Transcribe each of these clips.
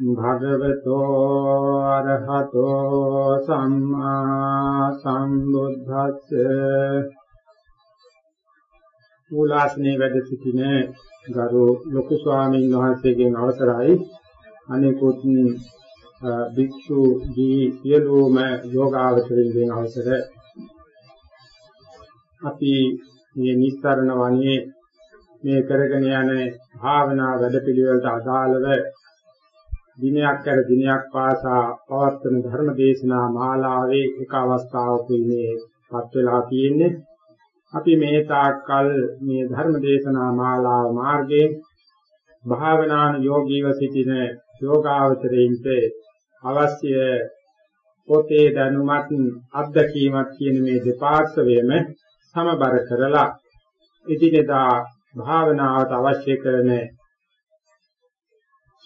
භගවතෝ අරහතෝ සම්මා සම්බුද්දස්සේ මූලාසනේ වැඩ සිටින ගරු ලොකු ස්වාමීන් වහන්සේගෙන් අවසරයි. අනෙකුත් භික්ෂු දී සියලුම යෝගාවචරින්ගෙන් අවසර. අපි මේ නිස්තරණ වනේ මේ කරගෙන යන භාවනා වැඩපිළිවෙලට අදාළව දිනයක් කර දිනයක් පාසා පවත්වන ධර්ම දේශනා මාලාවේ එක අවස්ථාවක මේ පත් වෙලා තියෙන්නේ. අපි මේ තාක්කල් මේ ධර්ම දේශනා මාලාව මාර්ගයේ භාවනාන යෝගීව සිටින යෝගාවචරයින්ට අවශ්‍ය පොතේ දැනුමත් අත්දැකීමත් කියන මේ දෙපාර්ශවයම සමබර කරලා ඉදිරියදා භාවනාවට අවශ්‍ය කරන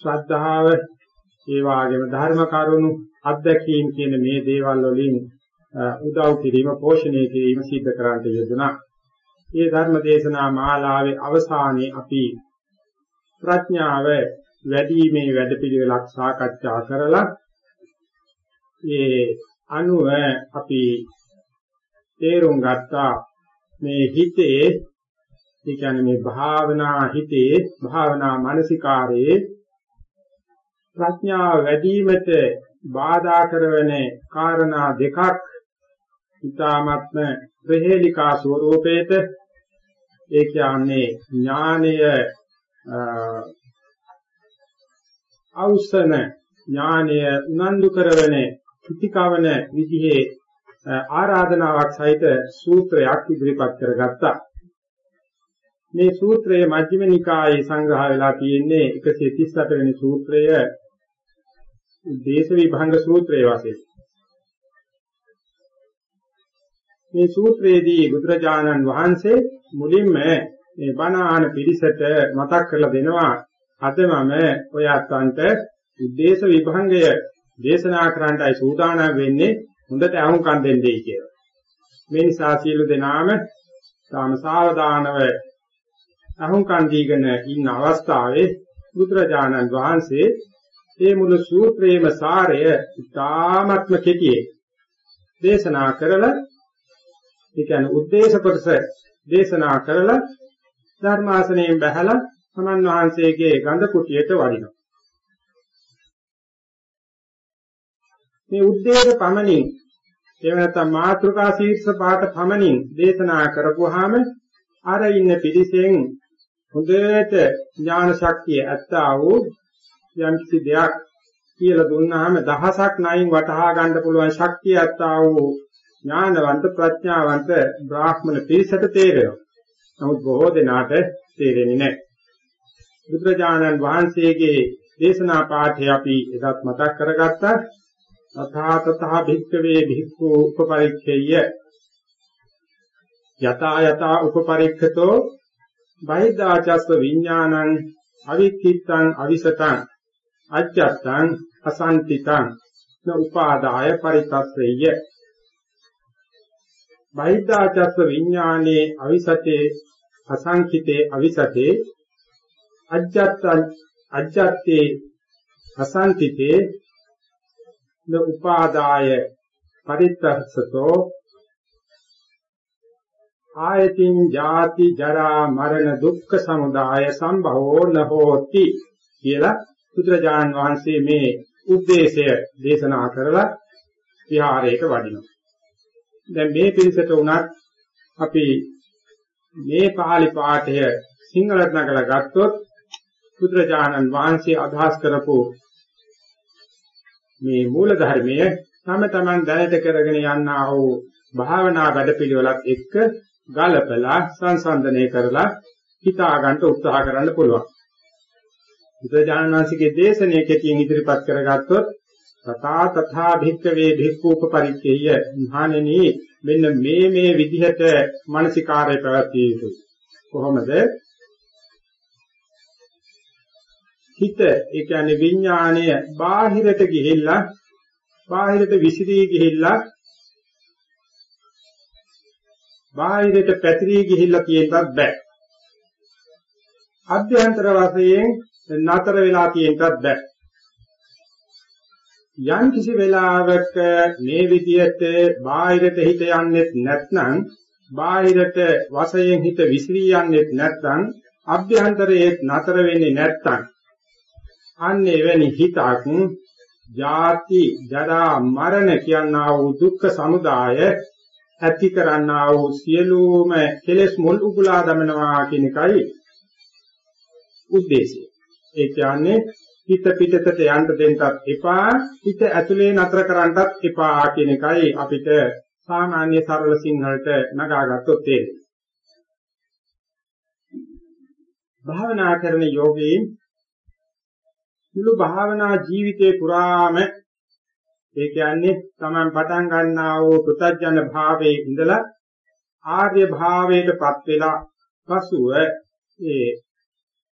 ශ්‍රද්ධාව ඒ වගේම ධර්ම කරුණු අත්දැකීම් කියන මේ දේවල් වලින් උදව් කිරීම පෝෂණය කිරීම සිද්ධ කරන්නට යෙදුණා. මේ ධර්ම දේශනා මාලාවේ අවසානයේ අපි ප්‍රඥාව වැඩිීමේ වැඩපිළිවෙලක් සාකච්ඡා කරලා ඒ අනුව අපි තේරුම් ගත්තා මේ හිතේ ඒ කියන්නේ මේ භාවනා හිතේ භාවනා මානසිකාරයේ ප්‍රඥාව වැඩිවීමට බාධා කරන කාරණා දෙකක් ඊ타මත්ම ප්‍රහේලිකා ස්වરૂපේත ඒ කියන්නේ ඥානය අවසන ඥානය උනන්දු කරවන ප්‍රතිකවන විදිහේ ආරාධනාවක් සහිත සූත්‍රයක් ඉදිරිපත් කරගත්තා. මේ සූත්‍රයේ මජ්ක්‍ධිම නිකායේ සංග්‍රහ වෙලා තියෙන්නේ 138 වෙනි සූත්‍රය දේශ විභංග සූත්‍රයේ වශයෙන්. මේ සූත්‍රයේදී බුදුරජාණන් වහන්සේ මුලින්ම මේ බණ ආන පිරිසට මතක් කරලා දෙනවා අද මම ඔය අත්වන්ට උද්දේශ විභංගය දේශනා කරන්නයි සූදානම් වෙන්නේ හොඳට අහුම්කම් දෙන්නයි කියලා. මේ නිසා සියලු දෙනාම තාම සාවධානව අහුම්කම් දීගෙන ඉන්න අවස්ථාවේ බුදුරජාණන් වහන්සේ මේ මුළු සූත්‍රයේම සාරය ඉතාමත්ම කෙටියෙන් දේශනා කරලා ඒ කියන්නේ උද්දේශ කොටස දේශනා කරලා ධර්මාසනයෙන් බැහැලා සමන් වහන්සේගේ ගඳ කුටියට වඩිනවා. මේ උද්දේශ පමණින් එහෙම නැත්නම් මාත්‍රිකා ශීර්ෂ පාඨ පමණින් දේශනා කරපුවාම අර ඉන්න පිරිසෙන් හොඳට ඥාන ශක්තිය ඇත්තා වූ යම් කිසි දෙයක් කියලා දුන්නාම දහසක් නයින් වටහා ගන්න පුළුවන් ශක්තිය ඇත්තා වූ ඥානවන්ත ප්‍රඥාවන්ත බ්‍රාහ්මණ පිරිසට තේරෙනවා. නමුත් බොහෝ දෙනාට තේරෙන්නේ නැහැ. බුදුරජාණන් වහන්සේගේ දේශනා පාඨය අපි එදත් මතක් කරගත්තා. තථා තථා භික්ඛවේ භික්ඛු උපපරික්ඛේය යතා යතා උපපරික්ඛතෝ බහිද්ධාචස්ස විඥානං අවික්ඛිත්තං අවිසතං අජ්ජත්තං අසන්තිතං න උපාදාය පරිතස්සෙය බහිද්ධාචස්ස විඥානේ අවිසතේ අසංඛිතේ අවිසතේ අජ්ජත්තං අජ්ජත්තේ අසන්තිතේ න උපාදාය පරිත්තස්සතෝ ආයතින් ජාති ජරා මරණ දුක්ඛ සමුදාය සම්භවෝ නහෝති කියලා බුදුරජාන් වහන්සේ මේ උද්දේශය දේශනා කරලා විහාරයට වඩිනවා. දැන් මේ පිළිසෙට උනත් අපි මේ පාළි පාඨය සිංහලට නගලා ගත්තොත් බුදුරජාණන් වහන්සේ අදහස් කරපු මේ මූල ධර්මය තම තමන් දැනට කරගෙන යන්නා වූ භාවනා වැඩපිළිවෙලක් එක්ක ගලපලා සංසන්දනය කරලා හිතා ගන්න උත්සාහ කරන්න පුළුවන්. බුදුරජාණන් වහන්සේගේ දේශනාවේ කෙටියෙන් ඉදිරිපත් කරගත්තොත් තථා තථා භික්ඛවේ භික්ඛූප පරිච්ඡේය මහණෙනි මෙන්න මේ මේ විදිහට මානසිකාරය පැවැත්විය යුතුයි. කොහොමද? හිත ඒ කියන්නේ විඥාණය බාහිරට ගිහිල්ලා බාහිරට විසිරී ගිහිල්ලා බාහිරට පැතිරී ගිහිල්ලා තියෙන්නත් බෑ. අභ්‍යන්තර වශයෙන් නතර වෙලා තියෙන්නත් බෑ. යම් කිසි වෙලාවක මේ විදියට බාහිරට හිත යන්නේත් නැත්නම් බාහිරට වශයෙන් හිත විසිරී යන්නේත් නැත්නම් අභ්‍යන්තරයේත් නතර වෙන්නේ නැත්නම් අන්න එවැනි හිතක් ජාති ජරා මරණ කියනා වූ දුක්ඛ සමුදාය ඇති කරන්නා වූ සියලුම කෙලෙස් මුල් උගලා දමනවා කියන එකයි ಉದ್ದೇಶය ඒ කියන්නේ හිත පිටතට යන්න දෙන්නත් එපා හිත ඇතුලේ නතර කරන්නත් එපා කියන එකයි අපිට සාමාන්‍ය සරල සිංහලට නගාගත්තොත් තේරෙන්නේ. භාවනා කරන යෝගීන් මුළු භාවනා ජීවිතේ පුරාම ඒ කියන්නේ Taman පටන් ගන්නා වූ කෘතඥ භාවයේ ඉඳලා ආර්ය භාවයටපත් වෙලා පසුව ඒ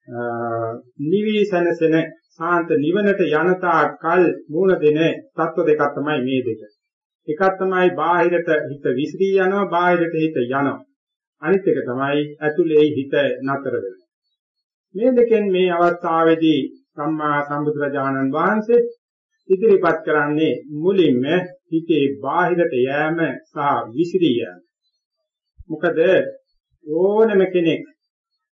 නිවිසනසන සාන්ත නිවනට යනතා කල් මූල දෙන තත්ව දෙකක් තමයි මේ දෙක. එකක් තමයි බාහිරට හිත විසිරී යනවා බාහිරට හිත යනවා. අනිත් එක තමයි ඇතුලේ හිත නතර වෙනවා. මේ දෙකෙන් මේ අවස්ථාවේදී සම්මා සම්බුදුරජාණන් වහන්සේ ඉදිරිපත් කරන්නේ මුලින්ම හිතේ බාහිරට යෑම සහ විසිරී යෑම. මොකද ඕනම කෙනෙක්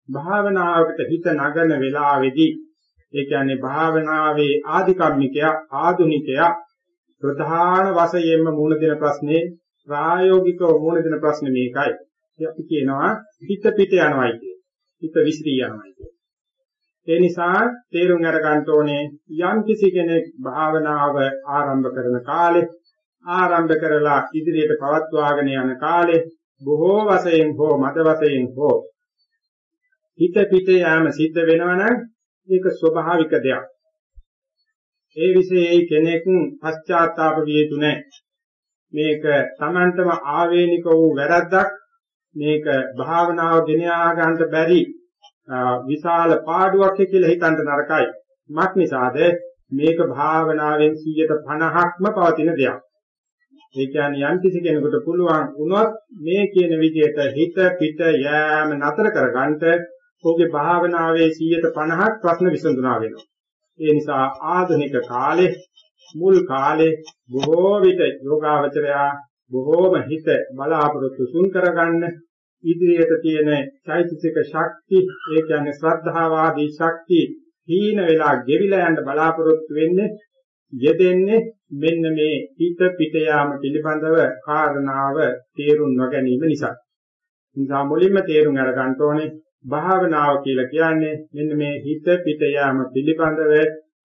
භාවනාවකට හිත නගන වෙලාවේදී ඒ කියන්නේ භාවනාවේ ආධිකම්මිකයා ආධුනිකයා ප්‍රධාන වශයෙන්ම මුණ දෙන ප්‍රශ්නේ ප්‍රායෝගිකව මුණ දෙන ප්‍රශ්නේ මේකයි. අපි කියනවා හිත පිට යනවායි කිය. හිත විසිරී යනවායි කිය. ඒ නිසා තේරුම් අරගන්න ඕනේ යම් කිසි කෙනෙක් භාවනාව ආරම්භ කරන කාලේ ආරම්භ කරලා ඉදිරියට පවත්වාගෙන යන කාලේ බොහෝ වශයෙන් හෝ මද වශයෙන් හෝ හිත පිට යාම සිද්ධ වෙනවනම් ඒක ස්වභාවික දෙයක්. ඒ વિશેයි කෙනෙක් පශ්චාත්තාප විය යුතු නැහැ. මේක Tamanටම ආවේනික වූ වැරද්දක්. මේක භාවනාව ගෙන යා ගන්නට බැරි විශාල පාඩුවක් කියලා හිතන්න නරකයි. මක් නිසාද මේක භාවනාවෙන් 150ක්ම පවතින දෙයක්. ඒ කියන්නේ යම් කිසි කෙනෙකුට පුළුවන් වුණොත් මේ කියන විදිහට හිත පිට යෑම නතර කරගන්නට ඔහුගේ භාවනාවේ 150ක් ප්‍රශ්න විසඳුනා වෙනවා. ඒ නිසා ආධුනික කාලේ මුල් කාලේ බොහෝ විට යෝගාවචරයා බොහෝම හිත බලාපොරොත්තු සුන් කරගන්න ඉදිරියට තියෙන චෛතසික ශක්ති ඒ කියන්නේ ශ්‍රද්ධාවාදී ශක්ති හීන වෙලා ගෙවිලා යන්න බලාපොරොත්තු වෙන්නේ යෙදෙන්නේ මෙන්න මේ හිත පිට යාම පිළිබඳව කාරණාව තේරුම් නොගැනීම නිසා. නිසා මුලින්ම තේරුම් අරගන්න ඕනේ භාවනාව කියලා කියන්නේ මෙන්න මේ හිත පිට යාම පිළිබඳව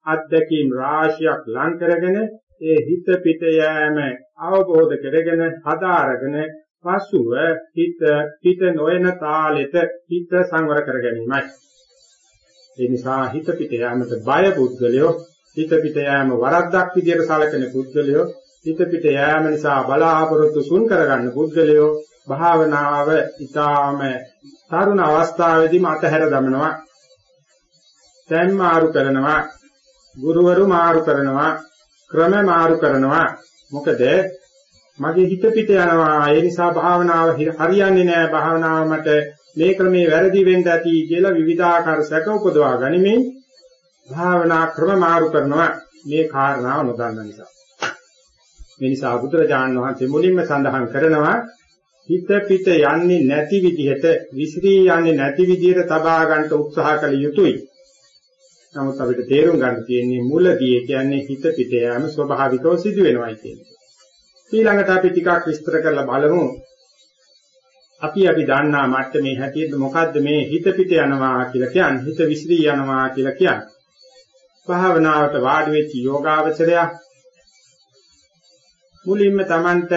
අත්දැකීම් රාශියක් ලං කරගෙන ඒ හිත පිට යෑම අවබෝධ කරගෙන හදාරගෙන පසුව හිත පිට නොයන තාලෙට හිත සංවර කර ගැනීමයි. ඒ නිසා හිත පිට යාමට බය පුද්ගලයෝ හිත පිට යාම වරද්දක් විදියට සැලකෙන පුද්ගලයෝ හිත පිට යාම නිසා බලාපොරොත්තු සුන් කරගන්න පුද්ගලයෝ භාවනාව ඊටාම තරුණ අවස්ථාවේදීම අතහැර දමනවා. දැන් මාරු කරනවා. ගුරුවරු මාරු කරනවා. ක්‍රම මාරු කරනවා. මොකද මගේ හිත පිට යනවා. ඒ නිසා භාවනාව හරියන්නේ නැහැ. භාවනාව මට මේ ක්‍රමේ වැරදි වෙන්න ඇති කියලා විවිධාකාර සැක උපදවා ගනිමින් භාවනා ක්‍රම මාරු කරනවා. මේ කාරණාව නොදන්න නිසා. මේ නිසා බුදුරජාණන් වහන්සේ මුලින්ම සඳහන් කරනවා හිත පිට යන්නේ නැති විදිහට විසිරී යන්නේ නැති විදිහට තබා ගන්න උත්සාහ කළ යුතුයි. නමුත් අපිට තේරුම් ගන්න තියෙන්නේ මුලදී කියන්නේ හිත පිට යෑම ස්වභාවිකව සිදු වෙනවයි කියන්නේ. ඊළඟට අපි ටිකක් විස්තර කරලා බලමු. අපි අපි දන්නා මට්ටමේ හැටියට මොකද්ද මේ හිත පිට යනවා කියලා කියන්නේ හිත විසිරී යනවා කියලා කියන්නේ. භාවනාවට වාඩි වෙච්ච යෝගාවචරය මුලින්ම Tamanට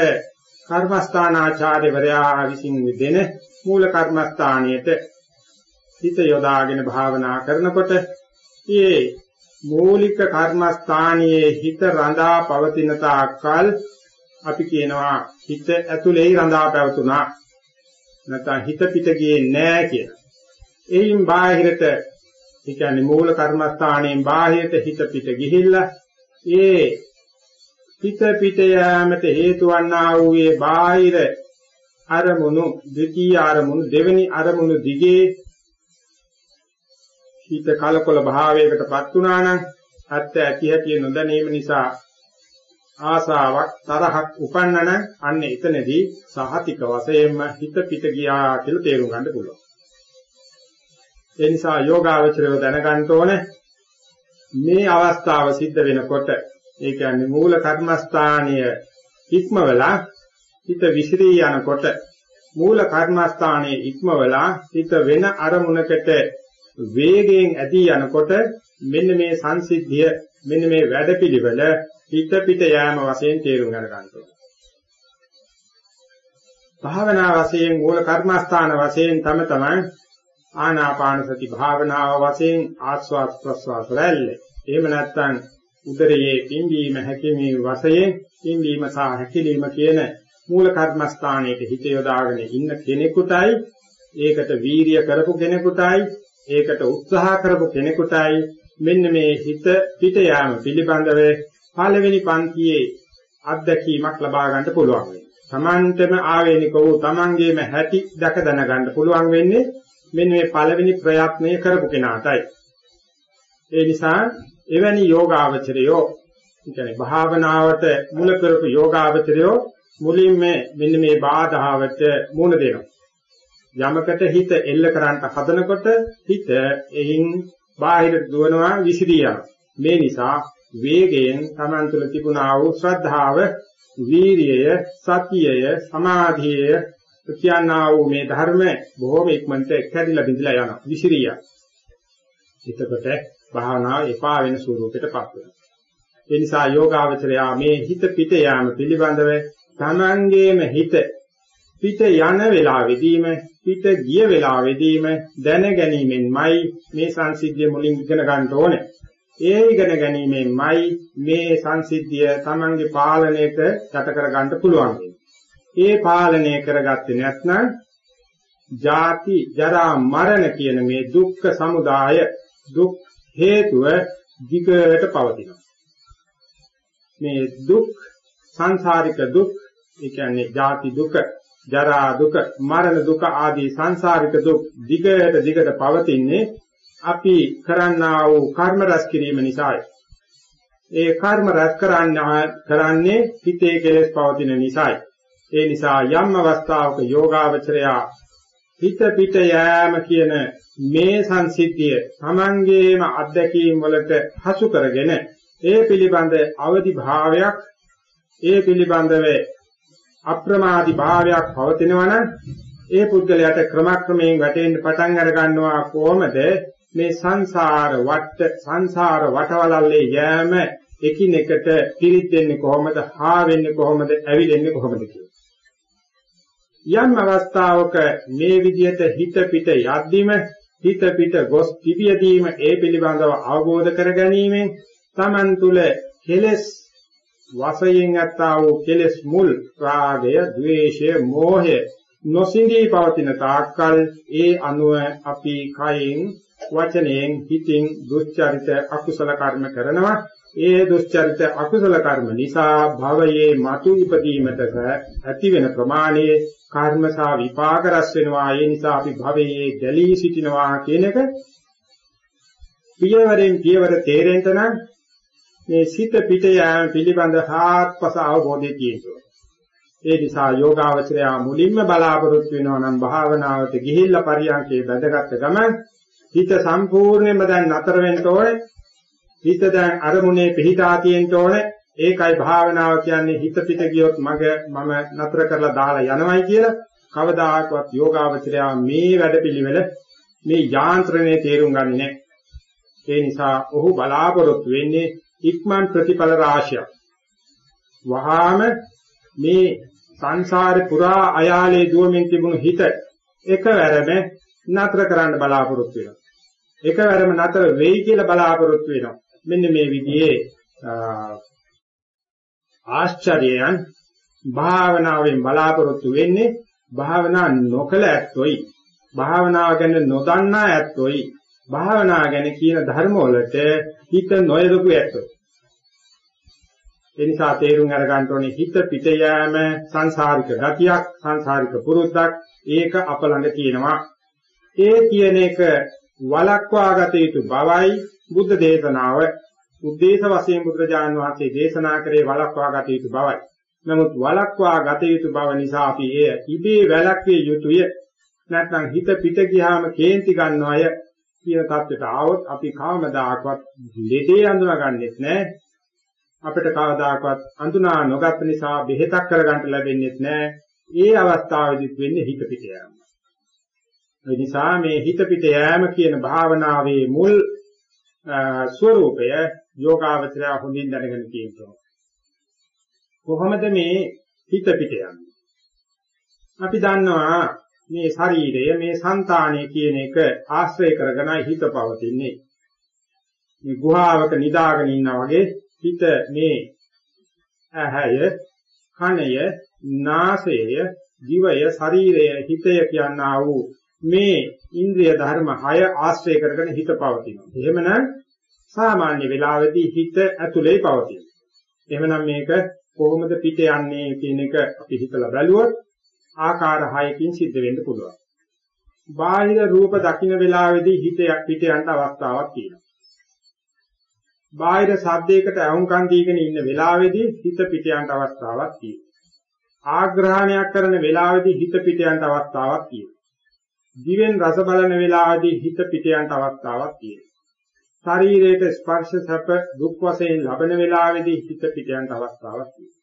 කර්මස්ථානාචාර්යවරයා විසින් දෙන මූල කර්මස්ථානියට හිත යොදාගෙන භාවනා කරනකොට මේ මූලික කර්මස්ථානයේ හිත රඳා පවතින තාක්කල් අපි කියනවා හිත ඇතුලේ රඳා පැවතුනා නැත්නම් හිත පිට ගියේ නෑ කියලා. එයින් බාහිරට ඒ කියන්නේ මූල කර්මස්ථානයෙන් බාහිරට හිත පිට ගිහිල්ලා ඒ හිත පිට යාමට හේතු වන්නා වූ ඒ බාහිර අරමුණු ද්විතීයි අරමුණු දෙවෙනි අරමුණු දිගේ හිත කලකොල භාවයකටපත් වුණා නම් ඇත්ත ඇති හැටි නොදැනීම නිසා ආසාවක් තරහක් උපන්නන අන්න එතනදී සහතික වශයෙන්ම හිත පිට ගියා කියලා තේරුම් ගන්න පුළුවන්. ඒ නිසා යෝගාවචරය දැනගන්න ඕනේ මේ අවස්ථාව සිද්ධ වෙනකොට ඒ කියන්නේ මූල කර්මස්ථානීය ඉක්මවලා හිත විසිරී යනකොට මූල කර්මස්ථානයේ ඉක්මවලා හිත වෙන අරමුණකට වේගයෙන් ඇදී යනකොට මෙන්න මේ සංසිද්ධිය මෙන්න මේ වැඩපිළිවෙල හිත පිට යෑම වශයෙන් තේරුම් ගන්න ඕනේ. භාවනා වශයෙන් මූල කර්මස්ථාන වශයෙන් තම තමන් ආනාපාන සති භාවනාව වශයෙන් ආස්වාද ප්‍රස්වාස රැල්ල. එහෙම නැත්නම් උදරයේ පිම්බීම හැකිමේ වශයෙන් පිම්බීම සහ හැකිලිම කියන මූල කර්මස්ථානයේ හිත යොදාගෙන ඉන්න කෙනෙකුටයි ඒකට වීරිය කරපු කෙනෙකුටයි ඒකට උත්සාහ කරපු කෙනෙකුටයි මෙන්න මේ හිත පිට යාම පිළිබඳව පළවෙනි පන්තියේ අත්දැකීමක් ලබා ගන්න පුළුවන් වෙනවා. Tamanටම ආවේනික වූ Tamanගේම හැටි දැක දැන ගන්න පුළුවන් වෙන්නේ මෙන්න මේ පළවෙනි ප්‍රයත්නය කරපු කෙනාටයි. ඒ නිසා එවැනි යෝගාවචරයෝ කියන්නේ භාවනාවට මුල කරපු යෝගාවචරයෝ මුලින්ම මෙන්න මේ බාධාවට මුහුණ දෙනවා. යමකට හිත එල්ල කරන්න හදනකොට හිත එයින් බාහිර දුවනවා විසිරියා. මේ නිසා වේගයෙන් Taman තුල තිබුණා වූ ශ්‍රද්ධාව, වීරියය, සතියය, සමාධියය කියනා වූ මේ ධර්ම බොහෝම ඉක්මනට කැඩිලා බිඳලා යනවා. විසිරියා. එතකොට භාවනාව එපා වෙන ස්වරූපයකටපත් වෙනවා. ඒ නිසා යෝගාවචරයා මේ හිත පිට යාම පිළිබඳව තමන්ගේම හිත පිට යන වෙලාවෙදීම පිට ගිය වෙලාවෙදීම දැන ගැනීමෙන්මයි මේ සංසිද්ධිය මුලින් ඉගෙන ගන්න ඕනේ. ඒ ඉගෙන ගැනීමෙන්මයි මේ සංසිද්ධිය තමන්ගේ පාලනයට යට කර ගන්න පුළුවන්. ඒ පාලනය කරගත්තේ නැත්නම් ජාති ජරා මරණ කියන මේ දුක්ඛ සමුදාය දුක් හේතුව දිගට පවතිනවා. මේ දුක් සංසාරික දුක් ඒ කියන්නේ ජාති දුක, ජරා දුක, මරණ දුක ආදී සංසාරික දුක් දිගට දිගට පවතින්නේ අපි කරන්නා වූ කර්ම රැස් කිරීම නිසායි. ඒ කර්ම රැස් කරන්නේ හිතේ කෙලෙස් පවතින නිසායි. ඒ නිසා යම් අවස්ථාවක යෝගාවචරයා හිත පිට යෑම කියන මේ සංසිද්ධිය Tamangeema අත්දැකීම් වලට හසු කරගෙන ඒ පිළිබඳ අවදි භාවයක් ඒ පිළිබඳව අප්‍රමාදී භාවයක් පවතිනවා නම් ඒ පුද්ගලයාට ක්‍රමක්‍රමයෙන් වැටෙන්න පටන් අර ගන්නවා කොහොමද? මේ සංසාර වට සංසාර වටවලල්ලේ යෑම එකිනෙකට පිරිත් දෙන්නේ කොහොමද? හා වෙන්නේ කොහොමද? ඇවිලෙන්නේ කොහොමද යම් අවස්ථාවක මේ විදිහට හිත පිට යද්දිම හිත පිට ගොස් තිබියදීම ඒ පිළිබඳව අවබෝධ කර ගැනීමෙන් Taman තුල කෙලෙස් වශයෙන් ඇත්තා වූ කෙලෙස් මුල් රාගය, ద్వේෂය, මෝහය නොසිඳී පවතින තාක්කල් ඒ අනුව අපි කයින් වචනයෙන් හිතින් දුස්චරිත අකුසල කර්ම කරනවා. ඒ දුස්චරිත අකුසල කර්ම නිසා භවයේ මතු ඉපදීමට ඇති වෙන ප්‍රමාණයේ කර්ම සහ විපාක රැස් වෙනවා ඒ නිසා අපි භවයේ ගැලී සිටිනවා කියන එක පියවරෙන් පියවර තේරෙන්න නම් මේ සිත පිට යාම පිළිබඳ හාත්පස අවබෝධය තියෙනවා. ඒ නිසා යෝගාවචරය මුලින්ම බලාපොරොත්තු වෙනවා නම් භාවනාවට ගිහිල්ලා පරියන්කේ බැඳගත් ගමන් හිත සම්පූර්ණයෙන්ම දැන් නතර වෙන්න ඕනේ. හිත දැන් අරමුණේ පිහිටා තියෙන්න ඕනේ. ඒකයි භාවනාව කියන්නේ හිත පිට ගියොත් මග මම නතර කරලා දාලා යනවයි කියලා කවදාකවත් යෝගාවචරයා මේ වැඩපිළිවෙල මේ යාන්ත්‍රණය තේරුම් ගන්නේ නැහැ. ඒ නිසා ඔහු බලාපොරොත්තු වෙන්නේ ඉක්මන් ප්‍රතිඵල රාශියක්. වහාම මේ සංසාරේ පුරා අයාලේ දුවමින් තිබුණු හිත එකවරම නතර කරන්න බලාපොරොත්තු වෙනවා. එකවරම නතර වෙයි කියලා බලාපොරොත්තු වෙනවා. මෙන්න මේ විදිහේ ආශ්චර්යයන් භාවනාවෙන් බලාපොරොත්තු වෙන්නේ භාවනා නොකල ඇත්තොයි. භාවනාව ගැන නොදන්නා ඇත්තොයි. භාවනා ගැන කියන ධර්ම වලට හිත නොයදපු ඇත්තොයි. ඒ නිසා තේරුම් අරගන්න ඕනේ හිත පිට යෑම සංසාරික ගතියක් සංසාරික පුරුද්දක් ඒක අප ළඟ තියෙනවා ඒ කියන එක වලක්වා ගත යුතු බවයි බුද්ධ දේශනාව උද්දේශ වශයෙන් බුදුරජාණන් වහන්සේ දේශනා කරේ වලක්වා ගත යුතු බවයි නමුත් වලක්වා ගත යුතු බව නිසා අපි එය ඉබේ වැළක්විය යුතුය නැත්නම් හිත පිට ගියාම කේන්ති ගන්නවය කියන தත්ත්වයට ආවොත් අපි කාමදායකවත් ලෙඩේ අඳුනගන්නෙත් නැහැ අපිට කවදාකවත් අඳුනා නොගත් නිසා බෙහෙතක් කරගන්න ලැබෙන්නේ නැහැ. ඒ අවස්ථාවේදීත් වෙන්නේ හිත පිට යෑම. ඒ නිසා මේ හිත පිට යෑම කියන භාවනාවේ මුල් ස්වરૂපය යෝගාවචරය හොඳින් දැනගෙන තියෙනවා. කොහොමද මේ හිත පිට යන්නේ? අපි දන්නවා මේ ශරීරය මේ సంతානය කියන එක ආශ්‍රය කරගෙන හිත පවතින්නේ. මේ ගුහාවක නිදාගෙන ඉන්නා වගේ හිත මේ ඇහැය, කනය, නාසය, දිවය, ශරීරය, හිතය කියනා වූ මේ ඉන්ද්‍රිය ධර්ම 6 ආශ්‍රය කරගෙන හිත පවතිනවා. එහෙමනම් සාමාන්‍ය වෙලාවෙදී හිත ඇතුලේ පවතිනවා. එහෙමනම් මේක කොහොමද පිට යන්නේ කියන එක අපි හිතලා බැලුවොත් ආකාර 6කින් සිද්ධ වෙන්න පුළුවන්. බාහිර රූප දකින්න වෙලාවේදී හිත පිට යන්න අවස්ථාවක් තියෙනවා. බාහිර ශබ්දයකට අහුම්කම් දීගෙන ඉන්න වෙලාවේදී හිත පිට යන අවස්ථාවක් තියෙනවා. ආග්‍රහණයක් කරන වෙලාවේදී හිත පිට යන අවස්ථාවක් තියෙනවා. දිවෙන් රස බලන වෙලාවේදී හිත පිට යන අවස්ථාවක් තියෙනවා. ශරීරයට ස්පර්ශ සැප දුක් වශයෙන් ලබන වෙලාවේදී හිත පිට යන අවස්ථාවක් තියෙනවා.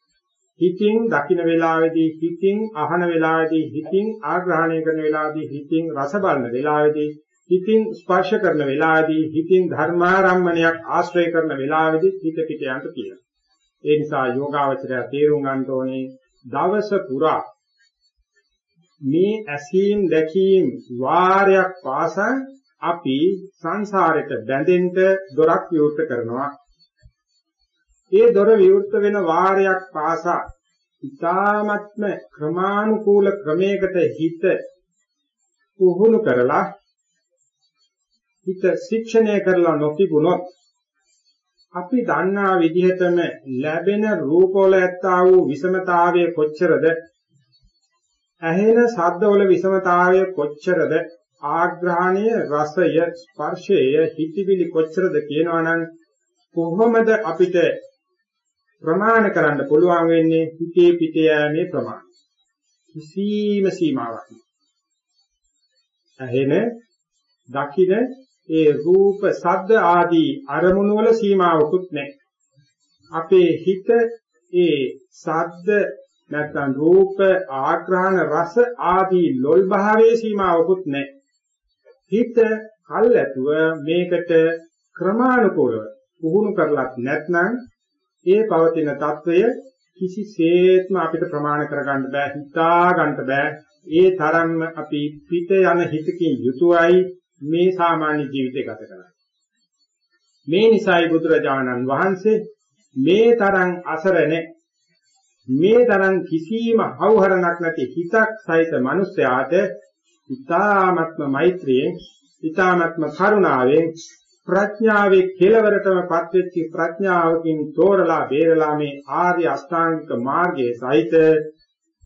හිතින් දකින වෙලාවේදී හිතින් අහන වෙලාවේදී හිතින් ආග්‍රහණය කරන වෙලාවේදී හිතින් රස බලන වෙලාවේදී හිතින් ස්පර්ශ කරන වෙලාවේදී හිතින් ධර්මාරම්මණයක් ආශ්‍රය කරන වෙලාවේදී හිත පිට යන්න තියෙනවා. ඒ නිසා යෝගාවචරය තේරුම් ගන්න ඕනේ දවස පුරා මේ ඇසීම් දැකීම් වාරයක් පාසා අපි සංසාරයට බැඳෙන්න දොරක් විවෘත කරනවා. ඒ දොර විවෘත වෙන වාරයක් පාසා ඊ타ත්ම ක්‍රමානුකූල ක්‍රමයකට හිත පුහුණු කරලා හිත ශික්ෂණය කරලා නොතිබුණොත් අපි දන්නා විදිහටම ලැබෙන රූපවල ඇත්තා වූ විෂමතාවය කොච්චරද ඇහෙන ශබ්දවල විෂමතාවය කොච්චරද? ආග්‍රහණය රසය ස්පර්ශය හිතිවිලි කොච්චරද කියනවනම් කොහොමද අපිට ප්‍රමාණ කරන්න පුළුවන් වෙන්නේ? හිතේ පිටේ යෑමේ ප්‍රමාණය කිසිම සීමාවක් නැහැ ඇහෙන දකින ඒ රූප, ශබ්ද ආදී අරමුණු වල සීමාවකුත් නැහැ. අපේ හිත ඒ ශබ්ද නැත්නම් රූප ආග්‍රහණ රස ආදී ලොල් භාවයේ සීමාවකුත් නැහැ. හිත කල්ැතුව මේකට ක්‍රමානුකූලව පුහුණු කරලත් නැත්නම් ඒ පවතින తত্ত্বය කිසිසේත්ම අපිට ප්‍රමාණ කරගන්න බෑ හිතා ගන්න බෑ. ඒ තරම්ම අපි පිට යන හිතකින් යුතුවයි මේ සාමාන්‍ය ජීවිතය ගත කරන්නේ. මේ නිසායි බුදුරජාණන් වහන්සේ මේ තරම් අසරණ. මේ තරම් කිසිම අවහරණක් නැති හිතක් සහිත මිනිසයාට ඊ타ත්ම මෛත්‍රියෙන් ඊ타ත්ම කරුණාවෙන් ප්‍රඥාවේ කෙලවරටම පත්වෙච්ච ප්‍රඥාවකින් තෝරලා බේරලා මේ ආර්ය අෂ්ටාංගික මාර්ගයේ සහිත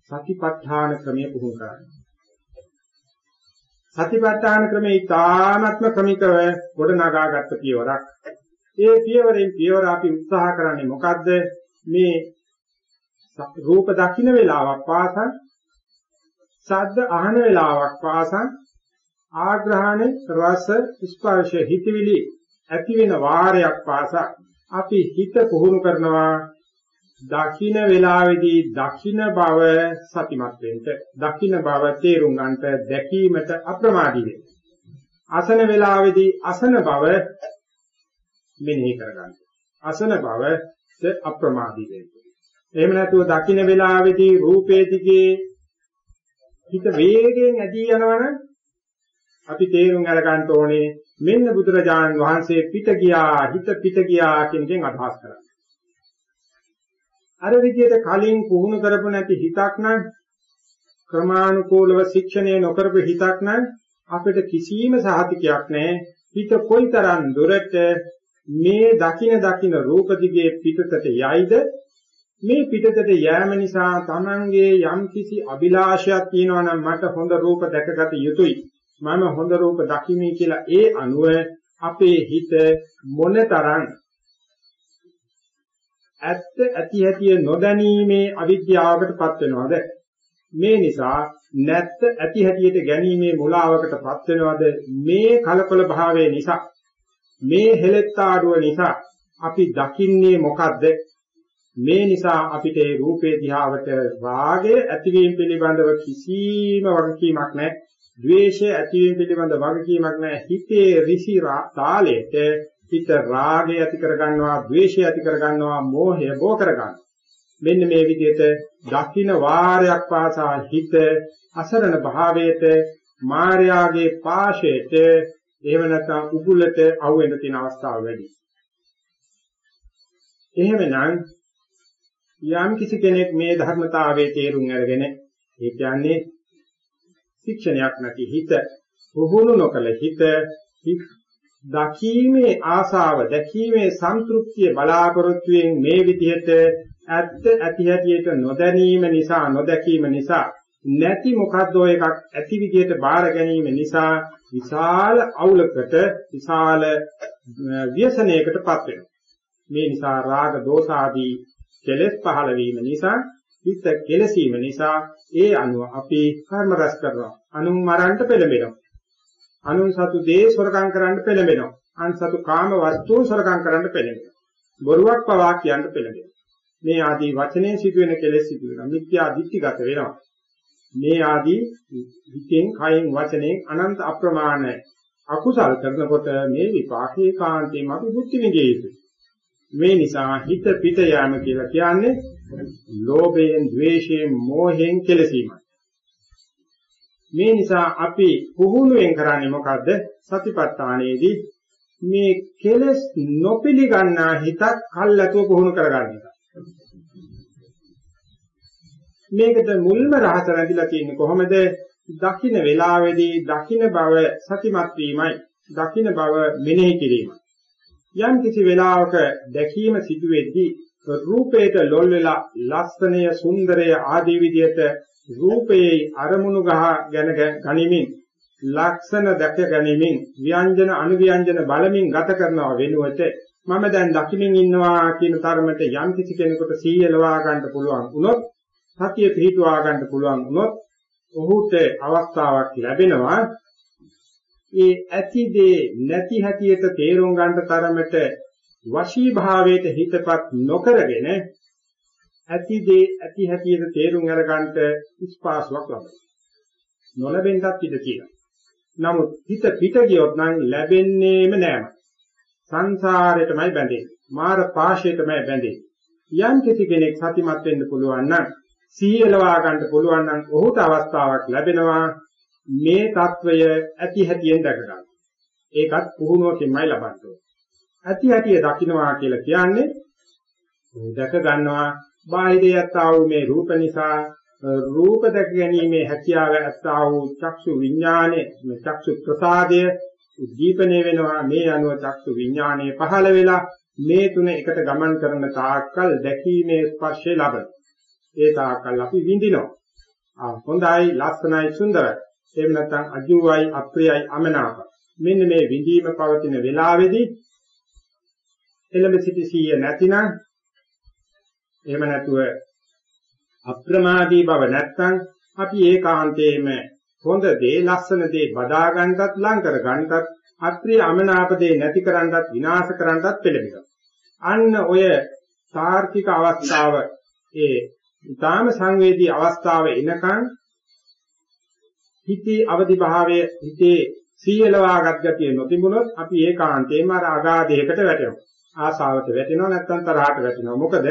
සතිපට්ඨාන ක්‍රමය පුහුණු කරන්නේ. සතිපට්ඨාන ක්‍රමේ ඊ타ත්ම ක්‍රමිකව ගොඩනගාගත් පියවරක්. ඒ පියවරෙන් පියවර අපි උත්සාහ කරන්නේ මොකද්ද? මේ රූප දකින්න වේලාවක් පාසන් සද්ද අහන වේලාවක් පාසන් ආග්‍රහණ රස ස්පර්ශ හිතවිලි ඇති වෙන වාරයක් පාසා අපි හිත පුහුණු කරනවා දකින්න වේලාවේදී දකින්න බව සතිමත් වෙන්න. දකින්න බව තේරුම් ගන්නට දැකීමට අප්‍රමාදී වෙන්න. අසන වේලාවේදී අසන බව මෙනෙහි කරගන්න. අසන බවට අප්‍රමාදී වෙන්න. එහෙම නැතුව දකින්න වේලාවේදී රූපේ දිගේ හිත වේගයෙන් ඇදී යනවනම් අපි තේරුම් අරගන්න ඕනේ මෙන්න බුදුරජාණන් වහන්සේ පිට ගියා හිත පිට ගියා කියන එකෙන් අදහස් කරන්නේ. අර විදිහට කලින් පුහුණු කරපු නැති හිතක් නම් ක්‍රමානුකූලව ශික්ෂණය නොකරපු හිතක් නම් අපිට කිසිම සහතිකයක් නැහැ. හිත කොයිතරම් දුරට මේ දකින දකින රූප දිගේ පිටතට යයිද මේ පිටතට යෑම නිසා Tamange යම් කිසි අභිලාෂයක් තියෙනවා නම් මට හොඳ රූප දැකගත යුතුයි. මම හොඳ රූප දකිමි කියලා ඒ අනුව අපේ හිත මොනතරම් ඇත්ත ඇති ඇති නොදැනීමේ අවිද්‍යාවකටපත් වෙනවද? මේ නිසා නැත්ත ඇති හැටියට ගැනීමේ මුලාවකටපත් වෙනවද? මේ කලකොල භාවයේ නිසා මේ හෙලෙත්තාඩුව නිසා අපි දකින්නේ මොකද්ද? මේ නිසා අපිට ඒ රූපේ දිහාවට රාගය ඇතිවීම පිළිබඳව කිසිම වගකීමක් නැහැ ද්වේෂය ඇතිවීම පිළිබඳ වගකීමක් නැහැ. හිතේ ඍෂි තාලයට හිත රාගය ඇති කරගන්නවා, ද්වේෂය ඇති කරගන්නවා, මෝහය බෝ කරගන්නවා. මෙන්න මේ විදිහට දකින්න වාරයක් පාසා හිත අසරණ භාවයට මායාගේ පාෂයට එහෙම නැත්නම් උගුලට අවු වෙන තියෙන අවස්ථාව වැඩි. එහෙමනම් යම් කිසි කෙනෙක් මේ ධර්මතාවයේ තේරුම් අරගෙන ඒ කියන්නේ ශික්ෂණයක් නැති හිත පුහුණු නොකල හිත දකීමේ ආසාව දැකීමේ සන්තුෂ්තිය බලාපොරොත්තුෙන් මේ විදිහට ඇත්ත ඇති හැටියට නොදැනීම නිසා නොදැකීම නිසා නැති මොකද්ද එකක් ඇති විදිහට බාර ගැනීම නිසා විශාල අවුලකට විශාල ව්‍යසනයකටපත් වෙනවා. මේ නිසා රාග දෝෂ ආදී කෙලෙස් පහළ වීම නිසා හිත කෙලසීම නිසා ඒ අනුව අපි කර්ම රැස් කරනවා. අනුන් මරන්න පෙළඹෙනවා. අනුන් සතු දේ සොරකම් කරන්න පෙළඹෙනවා. අන් සතු කාම වස්තුන් සොරකම් කරන්න පෙළඹෙනවා. බොරුවක් පවා කියන්න පෙළඹෙනවා. මේ ආදී වචනේ සිදුවෙන කෙලෙස් සිදු වෙනවා. මිත්‍යා දිට්ඨිගත වෙනවා. මේ ආදී හිතෙන් කයින් වචනෙන් අනන්ත අප්‍රමාණ අකුසල් කරනකොට මේ විපාකේ කාන්තේම අපි බුද්ධ විඳිය යුතුයි. මේ නිසා හිත පිට යාම කියලා කියන්නේ ලෝභයෙන්, ద్వේෂයෙන්, මෝහයෙන් කෙලසීමයි. මේ නිසා අපි පුහුණුවෙන් කරන්නේ මොකද්ද? සතිපට්ඨානයේදී මේ කෙලස් නොපිලිගන්නා හිතක් කල්ැතුව පුහුණු කරගන්න එක. මේකට මුල්ම රහස රැඳිලා තියෙන්නේ කොහොමද? දකින්න වේලාවේදී දකින්න බව සතිමත් වීමයි. දකින්න බව මෙනෙහි කිරීමයි. යම් කිසි වෙලාවක දැකීම සිදු වෙද්දී රූපේට ලොල් වෙලා ලස්සනය සුන්දරය ආදී විදිහට රූපයේ අරමුණු ගහ ගැන ගනිමින් ලක්ෂණ දැක ගැනීමෙන් ව්‍යංජන අනුව්‍යංජන බලමින් ගත කරනවා වෙනුවට මම දැන් දකිමින් ඉන්නවා කියන තරමට යම් කිසි කෙනෙකුට සීයලවා ගන්න පුළුවන් වුණොත් සතිය පිහිටුවා ගන්න පුළුවන් වුණොත් ඔහුට අවස්ථාවක් ලැබෙනවා. ඒ ඇති දේ නැති හැටියට තේරුම් ගන්න තරමට වශී භාවයට හිතපත් නොකරගෙන ඇති දේ ඇති හැටියට තේරුම් අරගන්නට ස්පාසාවක් ලබනවා. නොලැබෙන්නත් ඉඩ තියෙනවා. නමුත් හිත පිට ගියොත් නම් ලැබෙන්නේම නෑම. සංසාරයටමයි බැඳෙන්නේ. මාර පාශයටමයි බැඳෙන්නේ. යම් කිසි කෙනෙක් සතිමත් වෙන්න පුළුවන් නම් සීලවා ගන්න පුළුවන් නම් ඔහුට අවස්ථාවක් ලැබෙනවා මේ తত্ত্বය ඇති හැටියෙන් දැක ගන්න. ඒකත් පුහුණුවකින්මයි ලබන්නේ. ඇති හැටිය දකින්නවා කියලා කියන්නේ දැක ගන්නවා බාහිරය ඇත්තා වූ මේ රූප නිසා රූප දැක ගැනීමේ හැකියාව ඇත්තා වූ චක්ෂු විඥානයේ මේ චක්ෂු ප්‍රසාදය උද්දීපනය වෙනවා මේ අනුව චක්ෂු විඥානයේ පහළ වෙලා මේ තුන එකට ගමන් කරන තාක්කල් දැකීමේ ස්පර්ශය ලබන ඒ තාක්කල් අපි විඳිනවා ආ හොඳයි ලස්සනයි සුන්දරයි එහෙම නැත්නම් අජුවයි අප්‍රියයි අමනාප මෙන්න මේ විඳීම පවතින වෙලාවේදී එළඹ සිටි සීය නැතිනම් එහෙම නැතුව අප්‍රමාදී බව නැත්නම් අපි ඒකාන්තයෙන්ම හොඳ දේ ලස්සන දේ බදා ගන්නටත් ලං කර ගන්නටත් අප්‍රිය අමනාප දේ නැති කරන්නටත් විනාශ කරන්නටත් පෙළඹෙනවා. අන්න ඔය තාර්කික අවස්ථාව ඒ ඊටාම සංවේදී අවස්ථාව එනකන් හිතේ අවදි භාවය හිතේ සීලවාගත් ගතිය නොතිබුණොත් අපි ඒකාන්තයෙන්ම අර අගාධයකට වැටෙනවා. ආසාවට වැටෙනවා නැත්නම් තරහට වැටෙනවා. මොකද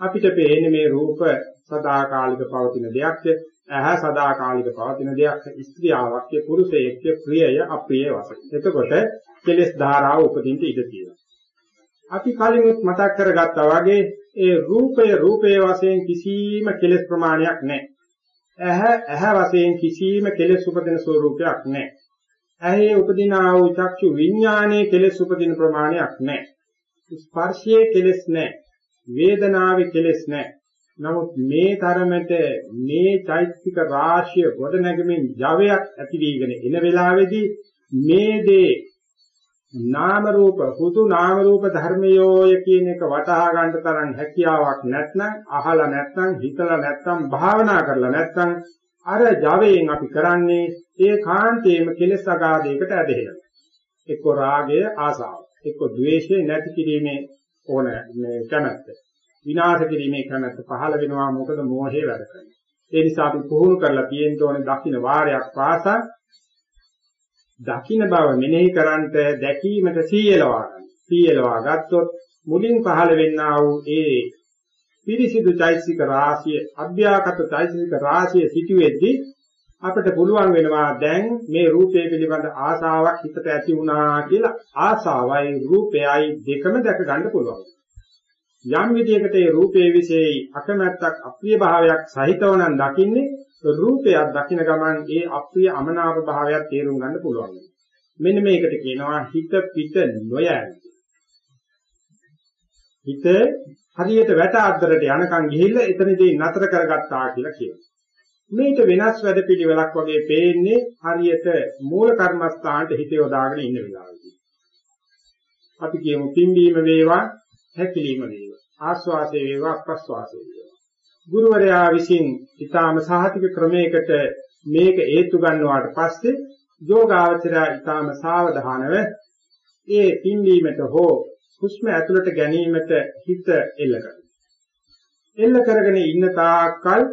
අපිට පේන්නේ මේ රූප සදාකාලික පවතින දෙයක්ද ඇහැ සදාකාලික පවතින දෙයක් ස්ත්‍රියාවක් පුරුෂයෙක් ප්‍රියය අප්‍රිය වශයෙන්. එතකොට කෙලෙස් ධාරාව උපදින්න ඉඩ තියෙනවා. අපි කලින් මතක් කරගත්තා වගේ ඒ රූපය රූපයේ වශයෙන් කිසිම කෙලෙස් ප්‍රමාණයක් නැහැ. ඇහැ ඇහැ වශයෙන් කිසිම කෙලෙස් උපදින ස්වરૂපයක් නැහැ. ඇහි උපදිනා වූ චක්ෂු විඥානයේ කෙලෙස් උපදින ප්‍රමාණයක් නැහැ. ස්පර්ශයේ කෙලෙස් නැහැ. වේදනාවේ කෙලෙස් නැහැ. නමුත් මේ තරමට මේ චෛත්‍යික රාශිය ගොඩ නැගෙමින් ජවයක් ඇති වීගෙන එන වෙලාවේදී මේ දේ නාම රූප හුතු නාම රූප ධර්මයෝය කියන එක වටහා ගන්න තරම් හැකියාවක් නැත්නම් අහලා නැත්නම් හිතලා නැත්නම් භාවනා කරලා නැත්නම් අර ජවයෙන් අපි කරන්නේ ඒ කාන්තේම කෙලෙස් අගාධයකට ඇදහෙනවා එක්ක රාගය ආසාව. එක්ක ද්වේෂය නැති කිරීමේ ඕන මේ කැමැත්ත. විනාශ කිරීමේ කැමැත්ත පහළ වෙනවා මොකද මෝහේ වැඩ කරනවා. ඒ නිසා අපි පුහුණු කරලා තියෙන්න ඕනේ දකින්න වාරයක් පාසා දකින්න බව මෙනෙහි කරන්ට දැකීමට සීයලවා ගන්න. සීයලවා ගත්තොත් මුලින් පහළ වෙන්නා වූ ඒ පිරිසිදු චෛතසික රාශිය අභ්‍යාකත චෛතසික රාශිය සිටුවේදී අපිට පුළුවන් වෙනවා දැන් මේ රූපය පිළිබඳ ආසාවක් හිතට ඇති වුණා කියලා ආසාවයි රූපයයි දෙකම දැක ගන්න පුළුවන්. යම් විදියකට ඒ රූපයේ විශේෂයි අකමැත්තක් අප්‍රිය භාවයක් සහිතව නම් දකින්නේ රූපයක් දකින ගමන් ඒ අප්‍රිය අමනාප භාවයක් තේරුම් ගන්න පුළුවන්. මෙන්න මේකට කියනවා හිත පිට නොයෑම. හිත හරියට වැට අද්දරට යනකම් ගිහිල්ලා එතනදී නතර කරගත්තා කියලා කියනවා. මේක වෙනස් වැඩපිළිවෙලක් වගේ පේන්නේ හරියට මූල කර්මස්ථානට හිත යොදාගෙන ඉන්න වෙලාවදී. අපි කියමු පිම්බීම වේවා හැකිලිම වේවා ආස්වාසේ වේවා ප්‍රස්වාසේ වේවා ගුරුවරයා විසින් ඊටාම සාහතික ක්‍රමයකට මේක හේතු ගන්නවාට පස්සේ යෝගාවචරය ඊටාම සාවධානව ඒ පින්වීමට හෝ හුස්ම ඇතුළට ගැනීමට හිත එල්ල කරනවා. එල්ල කරගෙන ඉන්න තාක්කල්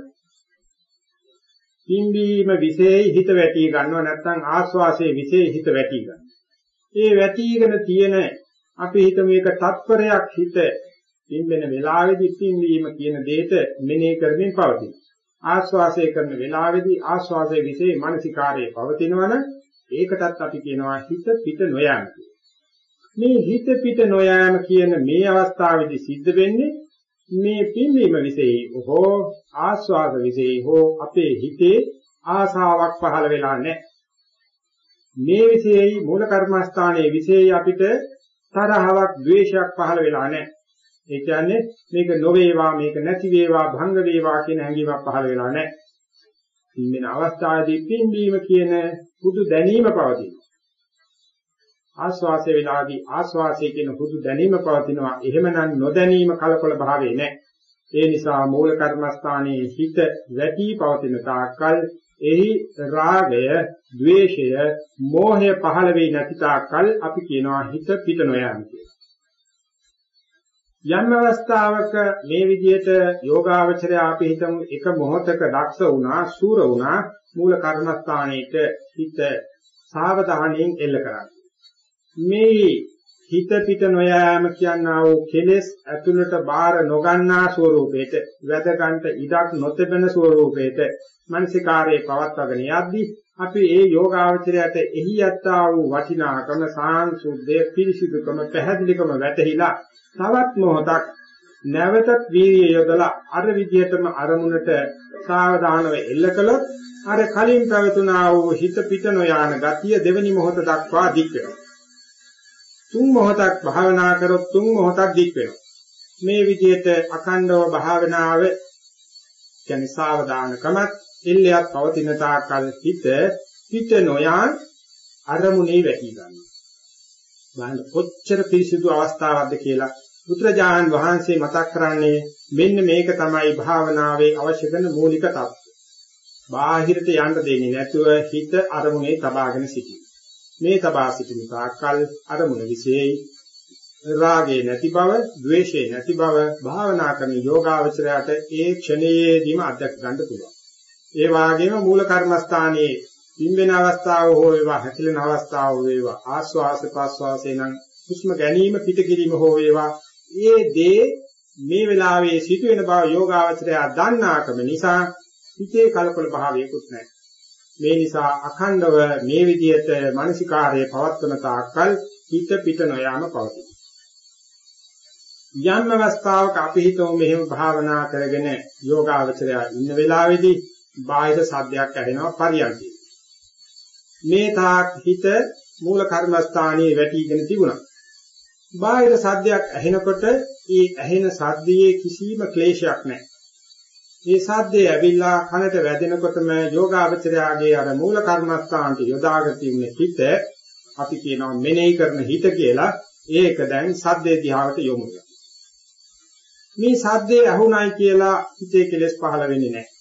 පින්වීම විශේෂයි හිත වැටි ගන්නවා නැත්නම් ආස්වාසේ විශේෂයි හිත වැටි ගන්නවා. ඒ වැටිගෙන තියෙන අපි හිතමු මේක තත්පරයක් හිත පින්බෙන වෙලාවේදී පින්වීම කියන දෙයට මෙනෙහි කරමින් පවතින. ආස්වාසය කරන වෙලාවේදී ආස්වාසයේ විශේෂ මානසිකාරයේ පවතිනවන ඒකටත් අපි කියනවා හිත පිට නොයෑම මේ හිත පිට නොයෑම කියන මේ අවස්ථාවේදී සිද්ධ වෙන්නේ මේ පින්වීම විශේෂයි හෝ ආස්වාද විශේෂයි හෝ අපේ හිතේ ආසාවක් පහළ වෙලා නැහැ. මේ විශේෂයි මූල කර්මස්ථානයේ විශේෂයි අපිට තරහවක් ද්වේෂයක් පහළ වෙලා නැහැ. ඒ කියන්නේ මේක නොවේවා මේක නැති වේවා භංග වේවා කියන හැඟීමක් පහළ වෙලා නැහැ. ඉන්න අවස්ථාවේදී පින්බීම කියන පුදු දැනීම පවතිනවා. ආස්වාසයේ වෙලාදී ආස්වාසයේ කියන පුදු දැනීම පවතිනවා. එහෙමනම් නොදැනීම කලකොල භාවයේ නැහැ. ඒ නිසා මූල කර්මස්ථානයේ හිත වැටි පවතින තාක්කල් එහි රාගය, ద్వේෂය, මෝහය පහළ වෙයි නැති තාක්කල් අපි කියනවා හිත පිට නොයෑම කියලා. යම් අවස්ථාවක මේ විදිහට යෝගාවචරය අපි හිතමු එක මොහොතක දක්ෂ වුණා, සූර වුණා, මූල කර්මස්ථානයේට හිත සාවධානයෙන් එල්ල කරන්නේ. මේ හිත පිට නොයෑම කියනා වූ කෙලෙස් ඇතුළට බාර නොගන්නා ස්වરૂපේට වැදගන්ට ඉඩක් නොතෙබෙන ස්වરૂපේට මනසිකාරයේ පවත්වාගෙන යද්දී අපි ඒ යෝගාවචරයට එහි යත්තා වූ වටිනාකම සාංශුද්ධය පිරිසිදුකම පැහැදිලිකම වැටහිලා තවත් මොහොතක් නැවතත් වීර්යය යොදලා අර විදිහටම අරමුණට සාවධානව එල්ල කළොත් අර කලින් පැවතුනා වූ හිත පිට නොයාන ගතිය දෙවෙනි මොහොත දක්වා දික් වෙනවා තුන් මොහොතක් භාවනා කරොත් තුන් මොහොතක් දික් වෙනවා. මේ විදිහට අඛණ්ඩව භාවනාව කියන්නේ සාවධානකමත් සෙල්ලයක් පවතින තාක්කල් හිත හිත නොයා අරමුණේ වැටි ගන්නවා. බලන්න කොච්චර පිරිසිදු අවස්ථාවක්ද කියලා බුදුරජාණන් වහන්සේ මතක් කරන්නේ මෙන්න මේක තමයි භාවනාවේ අවශ්‍ය කරන මූලික தত্ত্ব. බාහිරට යන්න දෙන්නේ නැතුව හිත අරමුණේ තබාගෙන සිටීම. මේ තබා සිටින තාක්කල් අරමුණ විශේෂයි රාගේ නැති බව, ద్వේෂේ නැති බව භාවනා කරන යෝගාවචරයට ඒ ක්ෂණයේදීම අධ්‍යක් ගන්න පුළුවන්. ඒ වාගේම මූල කර්මස්ථානයේ පින්වෙන අවස්ථාව හෝ වේවා, හැකිලෙන අවස්ථාව වේවා, ආස්වාස ප්‍රාස්වාසේ නම් හුස්ම ගැනීම පිට කිරීම හෝ වේවා, ඒ දේ මේ වෙලාවේ සිදුවෙන බව යෝගාවචරය දන්නාකම නිසා හිතේ කලකොල භාවයකුත් නැහැ. මේ නිසා අඛණ්ඩව මේ විදිහට මානසිකාර්යය පවත්වන තාක්කල් හිත පිට නොයාම පවතී. යම් අවස්ථාවක අපි හිතමු මෙහෙම භාවනා කරගෙන යෝගාවචරය ඉන්න වෙලාවේදී බාහිර සද්දයක් ඇහෙනවා පරියන්කේ. මේ තාක් හිත මූල කර්මස්ථානයේ වැටිගෙන තිබුණා. බාහිර සද්දයක් ඇහෙනකොට ඒ ඇහෙන සද්දයේ කිසිම ක්ලේශයක් නැහැ. මේ සද්දේ ඇවිල්ලා කනට වැදෙනකොටම යෝගාවචරයාගේ අර මූල කර්මස්ථානට යොදාගෙන තින්නේ හිත අපි කියනවා මෙනෙහි කරන හිත කියලා ඒක දැන් සද්දේ දිහාවට යොමු මේ සද්දේ ඇහුණයි කියලා හිතේ කෙලෙස් පහළ වෙන්නේ නැහැ.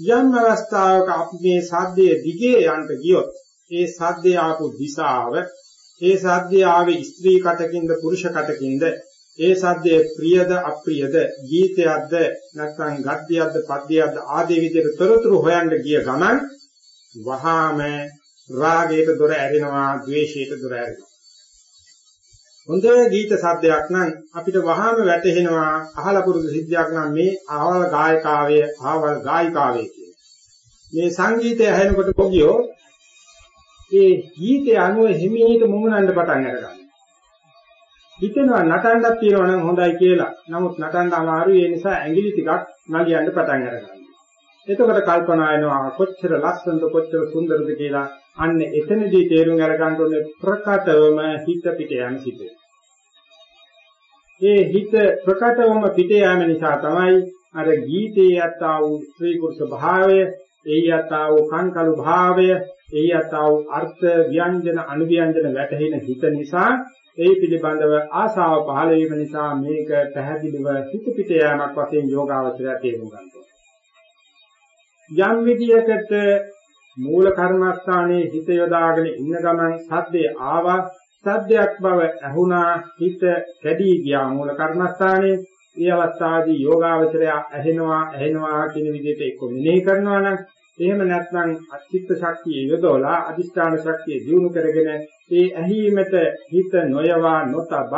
යම් අවස්ථාවක අපි මේ සද්දයේ දිගේ යන්න ගියොත් ඒ සද්දේ ආපු දිශාව ඒ සද්දේ ආවේ ස්ත්‍රී කටකින්ද පුරුෂ කටකින්ද ඒ සද්දේ ප්‍රියද අප්‍රියද ගීතයක්ද නැත්නම් ගද්‍යයක්ද පද්‍යයක්ද ආදී විදිහට තොරතුරු හොයන්න ගිය ගමන් වහාම රාගයට දොර ඇරෙනවා ද්වේෂයට දොර ඇරෙනවා. හොඳ ගීත සද්දයක් නම් අපිට වහාම වැටහෙනවා අහලා පුරුදු සිද්ධියක් නම් මේ අහවල් ගායකාවේ අහවල් ගායිකාවේ කියන මේ සංගීතය ඇහෙනකොට පොගියෝ ඒ ගීතය අනුව හිමීට මුමුණන්න පටන් අරගන්නවා හිතෙනවා නටන්නක් තියෙනවා නම් හොඳයි කියලා. නමුත් නටන්න අමාරුයි ඒ නිසා ඇඟිලි ටිකක් නලියන්න පටන් අරගන්නවා. එතකොට කල්පනා වෙනවා කොච්චර ලස්සනද කොච්චර සුන්දරද කියලා. අන්න එතනදී තේරුම් අරගන්න ඕනේ ප්‍රකටවම හිත පිට යන සිටේ. ඒ හිත ප්‍රකටවම පිට යාම නිසා තමයි අර ගීතයේ යත්තා වූ ස්ත්‍රී පුරුෂ භාවය, ඒ යත්තා වූ කංකලු භාවය, ඒ යත්තා වූ අර්ථ ව්‍යංජන අනුව්‍යංජන වැටහෙන හිත නිසා ඒ පිළිබඳව ආශාව පහළ වීම නිසා මේක පැහැදිලිව හිත පිට යෑමක් වශයෙන් යෝගාවචරය තේරුම් ගන්නවා. යම් විදියකට මූල කර්මස්ථානයේ හිත යොදාගෙන ඉන්න ගමන් සද්දේ ආවා සද්දයක් බව ඇහුණා හිත කැඩී ගියා මූල කර්මස්ථානයේ ඒ අවස්ථාවේදී යෝගාවචරය ඇහෙනවා ඇහෙනවා කියන විදිහට එක්ක මෙනෙහි කරනවා නම් එහෙම නැත්නම් අචිත්ත ශක්තිය යොදවලා අදිෂ්ඨාන ශක්තිය දියුණු කරගෙන ඒ ඇහිීමට හිත නොයවා නොතබ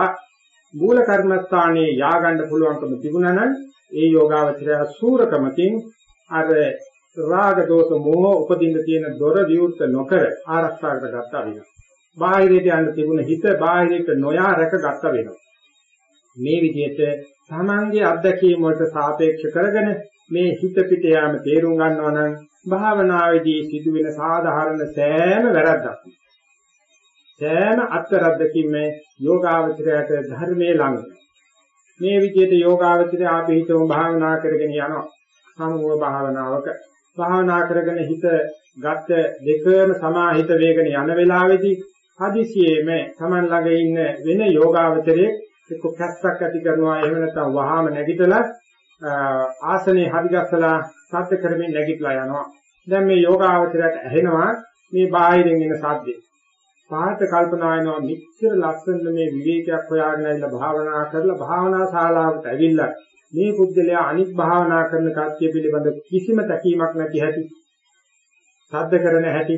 මූල කර්මස්ථානයේ ය아가න්න පුළුවන්කම තිබුණා නම් ඒ යෝගාවචරය සූරකමකින් අර රාග දෝෂ මෝහ උපදින්න තියෙන දොර විවෘත නොකර ආරක්ෂා කරගත්තා වෙනවා. බාහිරයට යන්න තිබුණ හිත බාහිරයට නොයා රැකගත්ත වෙනවා. මේ විදිහට තමන්ගේ අත්දැකීම් වලට සාපේක්ෂ කරගෙන මේ හිත පිට යාම තේරුම් ගන්නවා නම් භාවනාවේදී සිදුවෙන සාධාරණ සෑම වැරද්දක්ම සෑම අත්තරද්දකින්ම යෝගාවචරයට ධර්මයේ ළඟ. මේ විදිහට යෝගාවචරය ආපේ හිතම භාවනා කරගෙන යනවා. සමුහ භාවනාවක. භාවනා කරගෙන හිත ගත දෙකම සමාහිත වේගන යන වෙලාවේදී හදිසියෙම Taman ළඟ ඉන්න වෙන යෝගාවචරයේ එක්ක කැස්සක් ඇති කරනවා එහෙම නැත්නම් වහාම නැගිටලා ආසනේ හදිගස්සලා සත්‍ය කරමින් නැගිටලා යනවා. දැන් මේ යෝගාවචරයට ඇහෙනවා මේ බාහිරින් එන සද්දේ. පාට කල්පනා වෙනවා මෙච්චර ලස්සන මේ විවේකයක් හොයාගෙන ඇවිල්ලා භාවනා කරලා භාවනා ශාලාවට ඇවිල්ලා මේ පුද්ගලයා අනිත් භාවනා කරන කර්ත්‍ය පිළිබඳ කිසිම තැකීමක් නැති හැටි. සද්ද කරන හැටි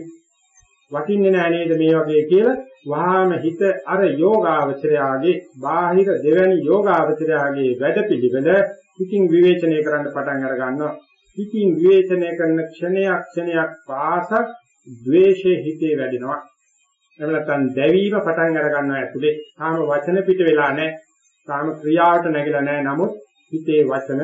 වටින්නේ නෑ නේද මේ වගේ කියලා වහාම හිත අර යෝගාවචරයාගේ බාහිර දෙවැනි යෝගාවචරයාගේ වැඩපිළිවෙල ඉතින් විවේචනය කරන්න පටන් අර ගන්නවා හිතින් විවේචනය කරන ක්ෂණයක් ක්ෂණයක් පාසක් ද්වේෂයේ හිතේ වැඩිනවා. එහෙම නැත්නම් දැවීම පටන් අර ගන්නවා ඇතුලේ. තාම වචන පිට වෙලා නැහැ. තාම ක්‍රියාවට නැගිලා නැහැ. නමුත් හිතේ වචන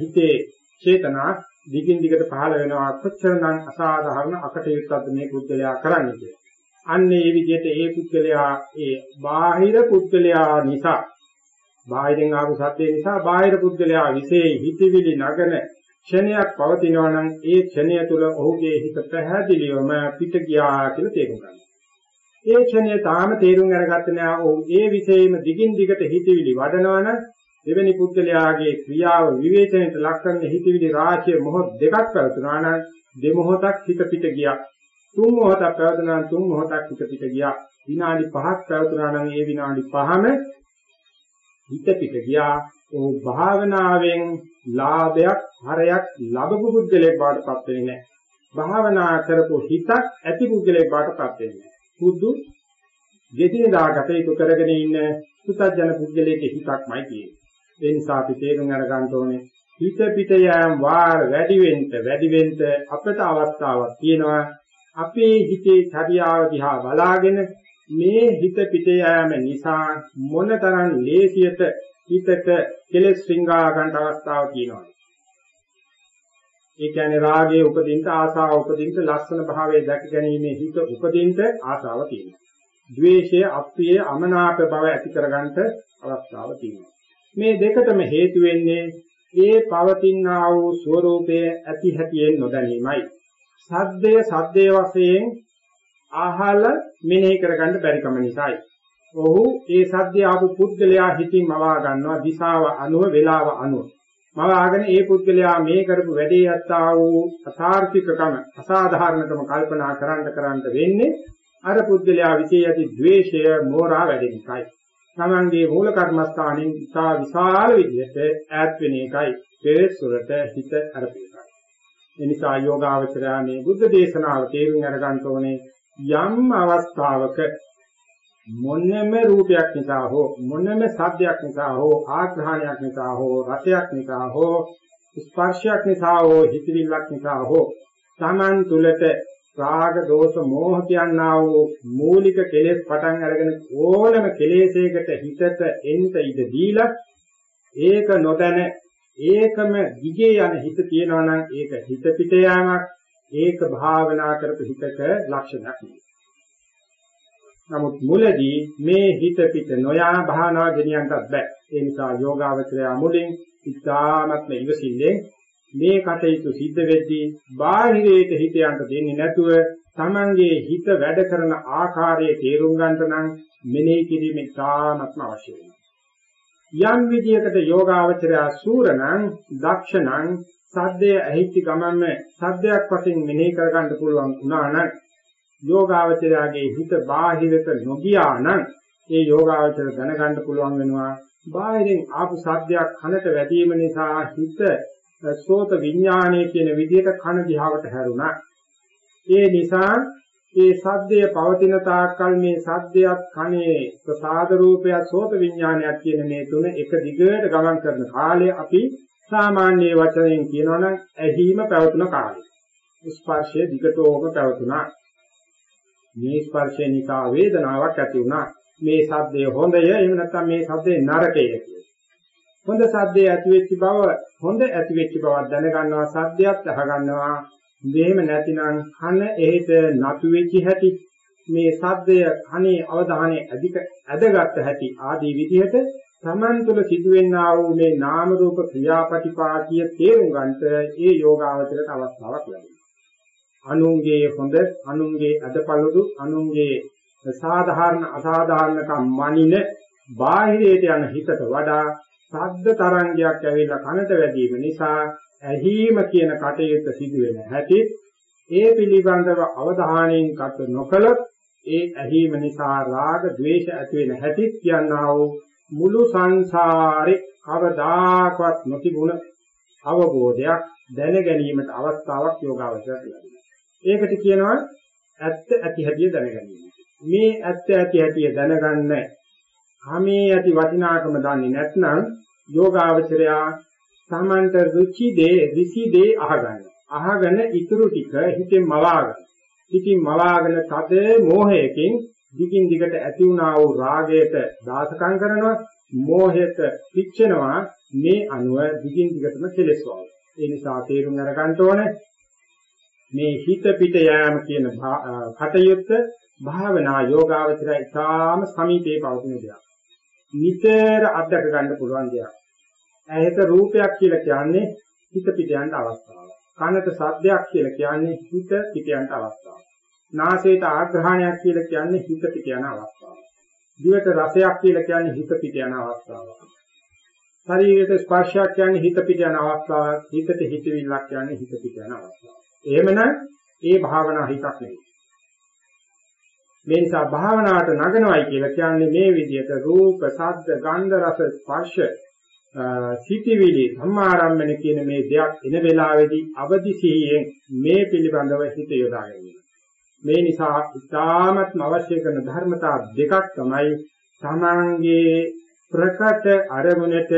හිතේ චේතනා දිගින් දිගට පහළ වෙනවා. කොච්චරනම් අසාධාරණ අකටයුත්තක්ද මේ පුද්ගලයා කරන්නේ කියලා. අන්න ඒ විදිහට ඒ පුද්ගලයා ඒ බාහිර පුද්ගලයා නිසා බාහිරින් ආපු සත්‍ය නිසා බාහිර පුද්ගලයා විශේෂ හිතවිලි නගන ක්ෂණයක් පවතිනවා නම් ඒ ක්ෂණය තුළ ඔහුගේ හිත පැහැදිලිවම පිට ගියා කියලා තේරුම් ගන්නවා. ඒ ක්ෂණය තාම තේරුම් අරගත්තේ නැහැ. ඔහු ඒ විශේෂයෙන්ම දිගින් දිගට හිතවිලි වඩනවා නම් එවැනි පුද්ගලයාගේ ක්‍රියාව විවේචනයට ලක් කරන හිතවිලි රාශිය මොහොත් දෙකක් පැවතුනා නම් දෙමොහොතක් හිත පිට ගියා. තුන් මොහොතක් පැවතුනා තුන් මොහොතක් හිත පිට ගියා. විනාඩි 5ක් පැවතුනා නම් ඒ විනාඩි 5ම හිත පිට ගියා. ਉਹ භාවනාවෙන් ලාභයක් හරයක් ලැබපු පුද්ගලයෙක් බවට පත් වෙන්නේ නැහැ. භාවනා කරපු හිතක් ඇති පුද්ගලයෙක් බවට පත් වෙන්නේ නැහැ. බුදු ගෙදිනදා කටයුතු කරගෙන ඉන්න පුතජන පුද්ගලයෙක්ගේ හිතක්මයි තියෙන්නේ. ඒ නිසා අපි තේරුම් අරගන්න ඕනේ හිත පිට යෑම වාර වැඩි වෙන්න වැඩි වෙන්න අපට අවස්ථාවක් තියෙනවා අපේ හිතේ චර්යාව දිහා බලාගෙන මේ හිත පිට යෑම නිසා මොනතරම් ලේසියට හිතට කෙලෙස් ශ්‍රින්ගා ගන්න අවස්ථාවක් තියෙනවා. ඒ කියන්නේ රාගයේ උපදින්න ආසාව උපදින්න ලස්සන භාවයේ දැක ගැනීමේ හිත උපදින්න ආසාව තියෙනවා. ද්වේෂය අප්‍රිය අමනාප බව ඇති කරගන්නට අවස්ථාව තියෙනවා. මේ දෙකටම හේතු වෙන්නේ ඒ පවතිනා වූ ස්වરૂපයේ ඇති හැටියෙන් නොදැනීමයි. සද්දය සද්දේ වශයෙන් ආහල මෙනෙහි කරගන්න බැරි කම නිසායි. ඔහු ඒ සද්දය ආපු පුද්ගලයා හිතින් මවා ගන්නවා දිශාව අනුව වේලාව අනුව. මවාගෙන ඒ පුද්ගලයා මේ කරපු වැඩේ යත්තා වූ අසාර්ථිකකම අසාධාරණකම කල්පනා කරන්න කරන්න වෙන්නේ අර පුද්ගලයා විශේෂ ඇති ද්වේෂය මෝරා වැඩි නිසායි. තමන්ගේ මූල කර්මස්ථානෙන් ඉතා විශාල විදිහට ඈත් වෙන එකයි තේසුරට හිත අරපේකයි. එනිසා යෝගාවචරය මේ බුද්ධ දේශනාව තේරුම් අරගන්න ඕනේ යම් අවස්ථාවක මොනම රූපයක් නිසා හෝ මොනම සද්දයක් නිසා හෝ ආග්‍රහණයක් නිසා හෝ රසයක් නිසා හෝ ස්පර්ශයක් නිසා හෝ හිතවිල්ලක් නිසා හෝ Taman තුලට රාග දෝෂ මෝහ කියනා වූ මූලික කෙලෙස් පටන් අරගෙන ඕනම කෙලෙසයකට හිතට එන්ට ඉඩ දීලා ඒක නොදැන ඒකම දිගේ යන හිත තියනවා නම් ඒක හිත පිට යාමක් ඒක භාවනා කරපු හිතක ලක්ෂණයක් නෙවෙයි. නමුත් මුලදී මේ හිත පිට නොයා භාවනා ගෙනියන්නත් බෑ. ඒ නිසා යෝගාවචරය මුලින් ඉතාමත්ම ඉවසිල්ලෙන් මේ කටයුතු සිද්ධ වෙද්දී බාහිරයට හිත යන්න දෙන්නේ නැතුව Tamange හිත වැඩ කරන ආකාරයේ තේරුම් ගන්නට නම් මෙනෙහි කිරීම ඉතාමත්ම අවශ්‍ය වෙනවා. යම් විදියකට යෝගාවචරය සූරණං දක්ෂණං සද්දය ඇහිච්ච ගමන්ම සද්දයක් වශයෙන් මෙනෙහි කරගන්න පුළුවන් වුණා නම් යෝගාවචරයාගේ හිත බාහිරට නොගියා නම් ඒ යෝගාවචර දැනගන්න පුළුවන් වෙනවා බාහිරින් ආපු සද්දයක් කනට වැදීම නිසා හිත සෝත විඥානයේ කියන විදිහට කන දිහාවට හැරුණා. ඒ නිසා ඒ සද්දය පවතින තාක්කල් මේ සද්දයක් කනේ ප්‍රසාද රූපයක් සෝත විඥානයක් කියන මේ තුන එක දිගට ගමන් කරන කාලය අපි සාමාන්‍ය වචනයෙන් කියනවනම් ඇහිම පැවතුන කාලය. ස්පර්ශය දිගටම පැවතුනා. මේ ස්පර්ශය නිසා වේදනාවක් ඇති වුණා. මේ සද්දය හොඳය එහෙම නැත්නම් මේ සද්දේ නරකය හොඳ සද්දේ ඇති වෙච්ච බව හොඳ ඇති වෙච්ච බවක් දැනගන්නවා සද්දයක් අහගන්නවා දෙහෙම නැතිනම් කන එහෙට නතු වෙච්ච හැටි මේ සද්දය කනේ අවධානය අධික ඇදගත් හැටි ආදී විදිහට Taman තුල සිදුවෙනා වූ මේ නාම රූප ක්‍රියාපටිපාටිය තේරුම් ගන්නට ඒ යෝගාවචරයට අවස්ථාවක් ලැබෙනවා. අනුන්ගේ හොඳ අනුන්ගේ අදපළුදු අනුන්ගේ සාධාරණ අසාධාරණකම් මනින බාහිරයට යන හිතට වඩා ශබ්ද තරංගයක් ඇවිල්ලා කනට වැදීම නිසා ඇහිීම කියන කටයුත්ත සිදු වෙන හැටි ඒ පිළිබඳව අවධානයෙන් ගත නොකළොත් ඒ ඇහිීම නිසා රාග ద్వේෂ ඇති වෙන හැටි කියනවා වූ මුළු සංසාරේ කවදාකවත් නොතිබුණ අවබෝධයක් දැන ගැනීමට අවස්ථාවක් යෝගාවචරයට ලැබෙනවා. ඒකට කියනවා ඇත්ත ඇති හැටි දැනගැනීම. මේ ඇත්ත ඇති හැටි දැනගන්න කාමේ ඇති වටිනාකම දන්නේ නැත්නම් යෝගාවචරයා සමන්ත රුචි දේ ඍසි දේ අහගන්න. අහගෙන ඉතුරු ටික හිතෙන් මවාගන්න. හිතින් මවාගෙන තද මෝහයකින් දිගින් දිගට ඇති වුණා වූ රාගයට දාසකම් කරනවා මෝහයට පිච්චෙනවා මේ අනුව දිගින් දිගටම කෙලෙස් වගේ. ඒ නිසා තේරුම් අරගන්න ඕනේ මේ හිත පිට යෑම කියන කටයුත්ත භාවනා යෝගාවචරය ඉතාම සමීපේ පවතින දෙයක්. නිතර අත්දක ගන්න පුළුවන් දෙයක්. ඇහෙත රූපයක් කියලා කියන්නේ හිත පිට යන අවස්ථාව. කනට ශබ්දයක් කියලා කියන්නේ හිත පිට යන අවස්ථාව. නාසයට ආග්‍රහණයක් කියලා කියන්නේ හිත පිට යන අවස්ථාව. දිවට රසයක් කියලා කියන්නේ හිත පිට යන අවස්ථාව. ශරීරයට ස්පර්ශයක් කියන්නේ හිත පිට යන අවස්ථාවක්, හිතට හිතවිල්ලක් කියන්නේ හිත පිට යන අවස්ථාවක්. එහෙමනම් ඒ භාවනා හිතක් නෙවෙයි. මේ නිසා භාවනාවට නගනවයි කියලා කියන්නේ මේ විදිහට රූප, ශබ්ද, ගන්ධ, රස, ස්පර්ශ, සිටිවිලි, ධම්මාරම්මන කියන මේ දෙයක් එන වෙලාවේදී අවදි සිහියෙන් මේ පිළිබඳව හිත යොදා ගැනීම. මේ නිසා ඉතාමත්ම අවශ්‍ය කරන ධර්මතා දෙකක් තමයි තමන්ගේ ප්‍රකට අරමුණට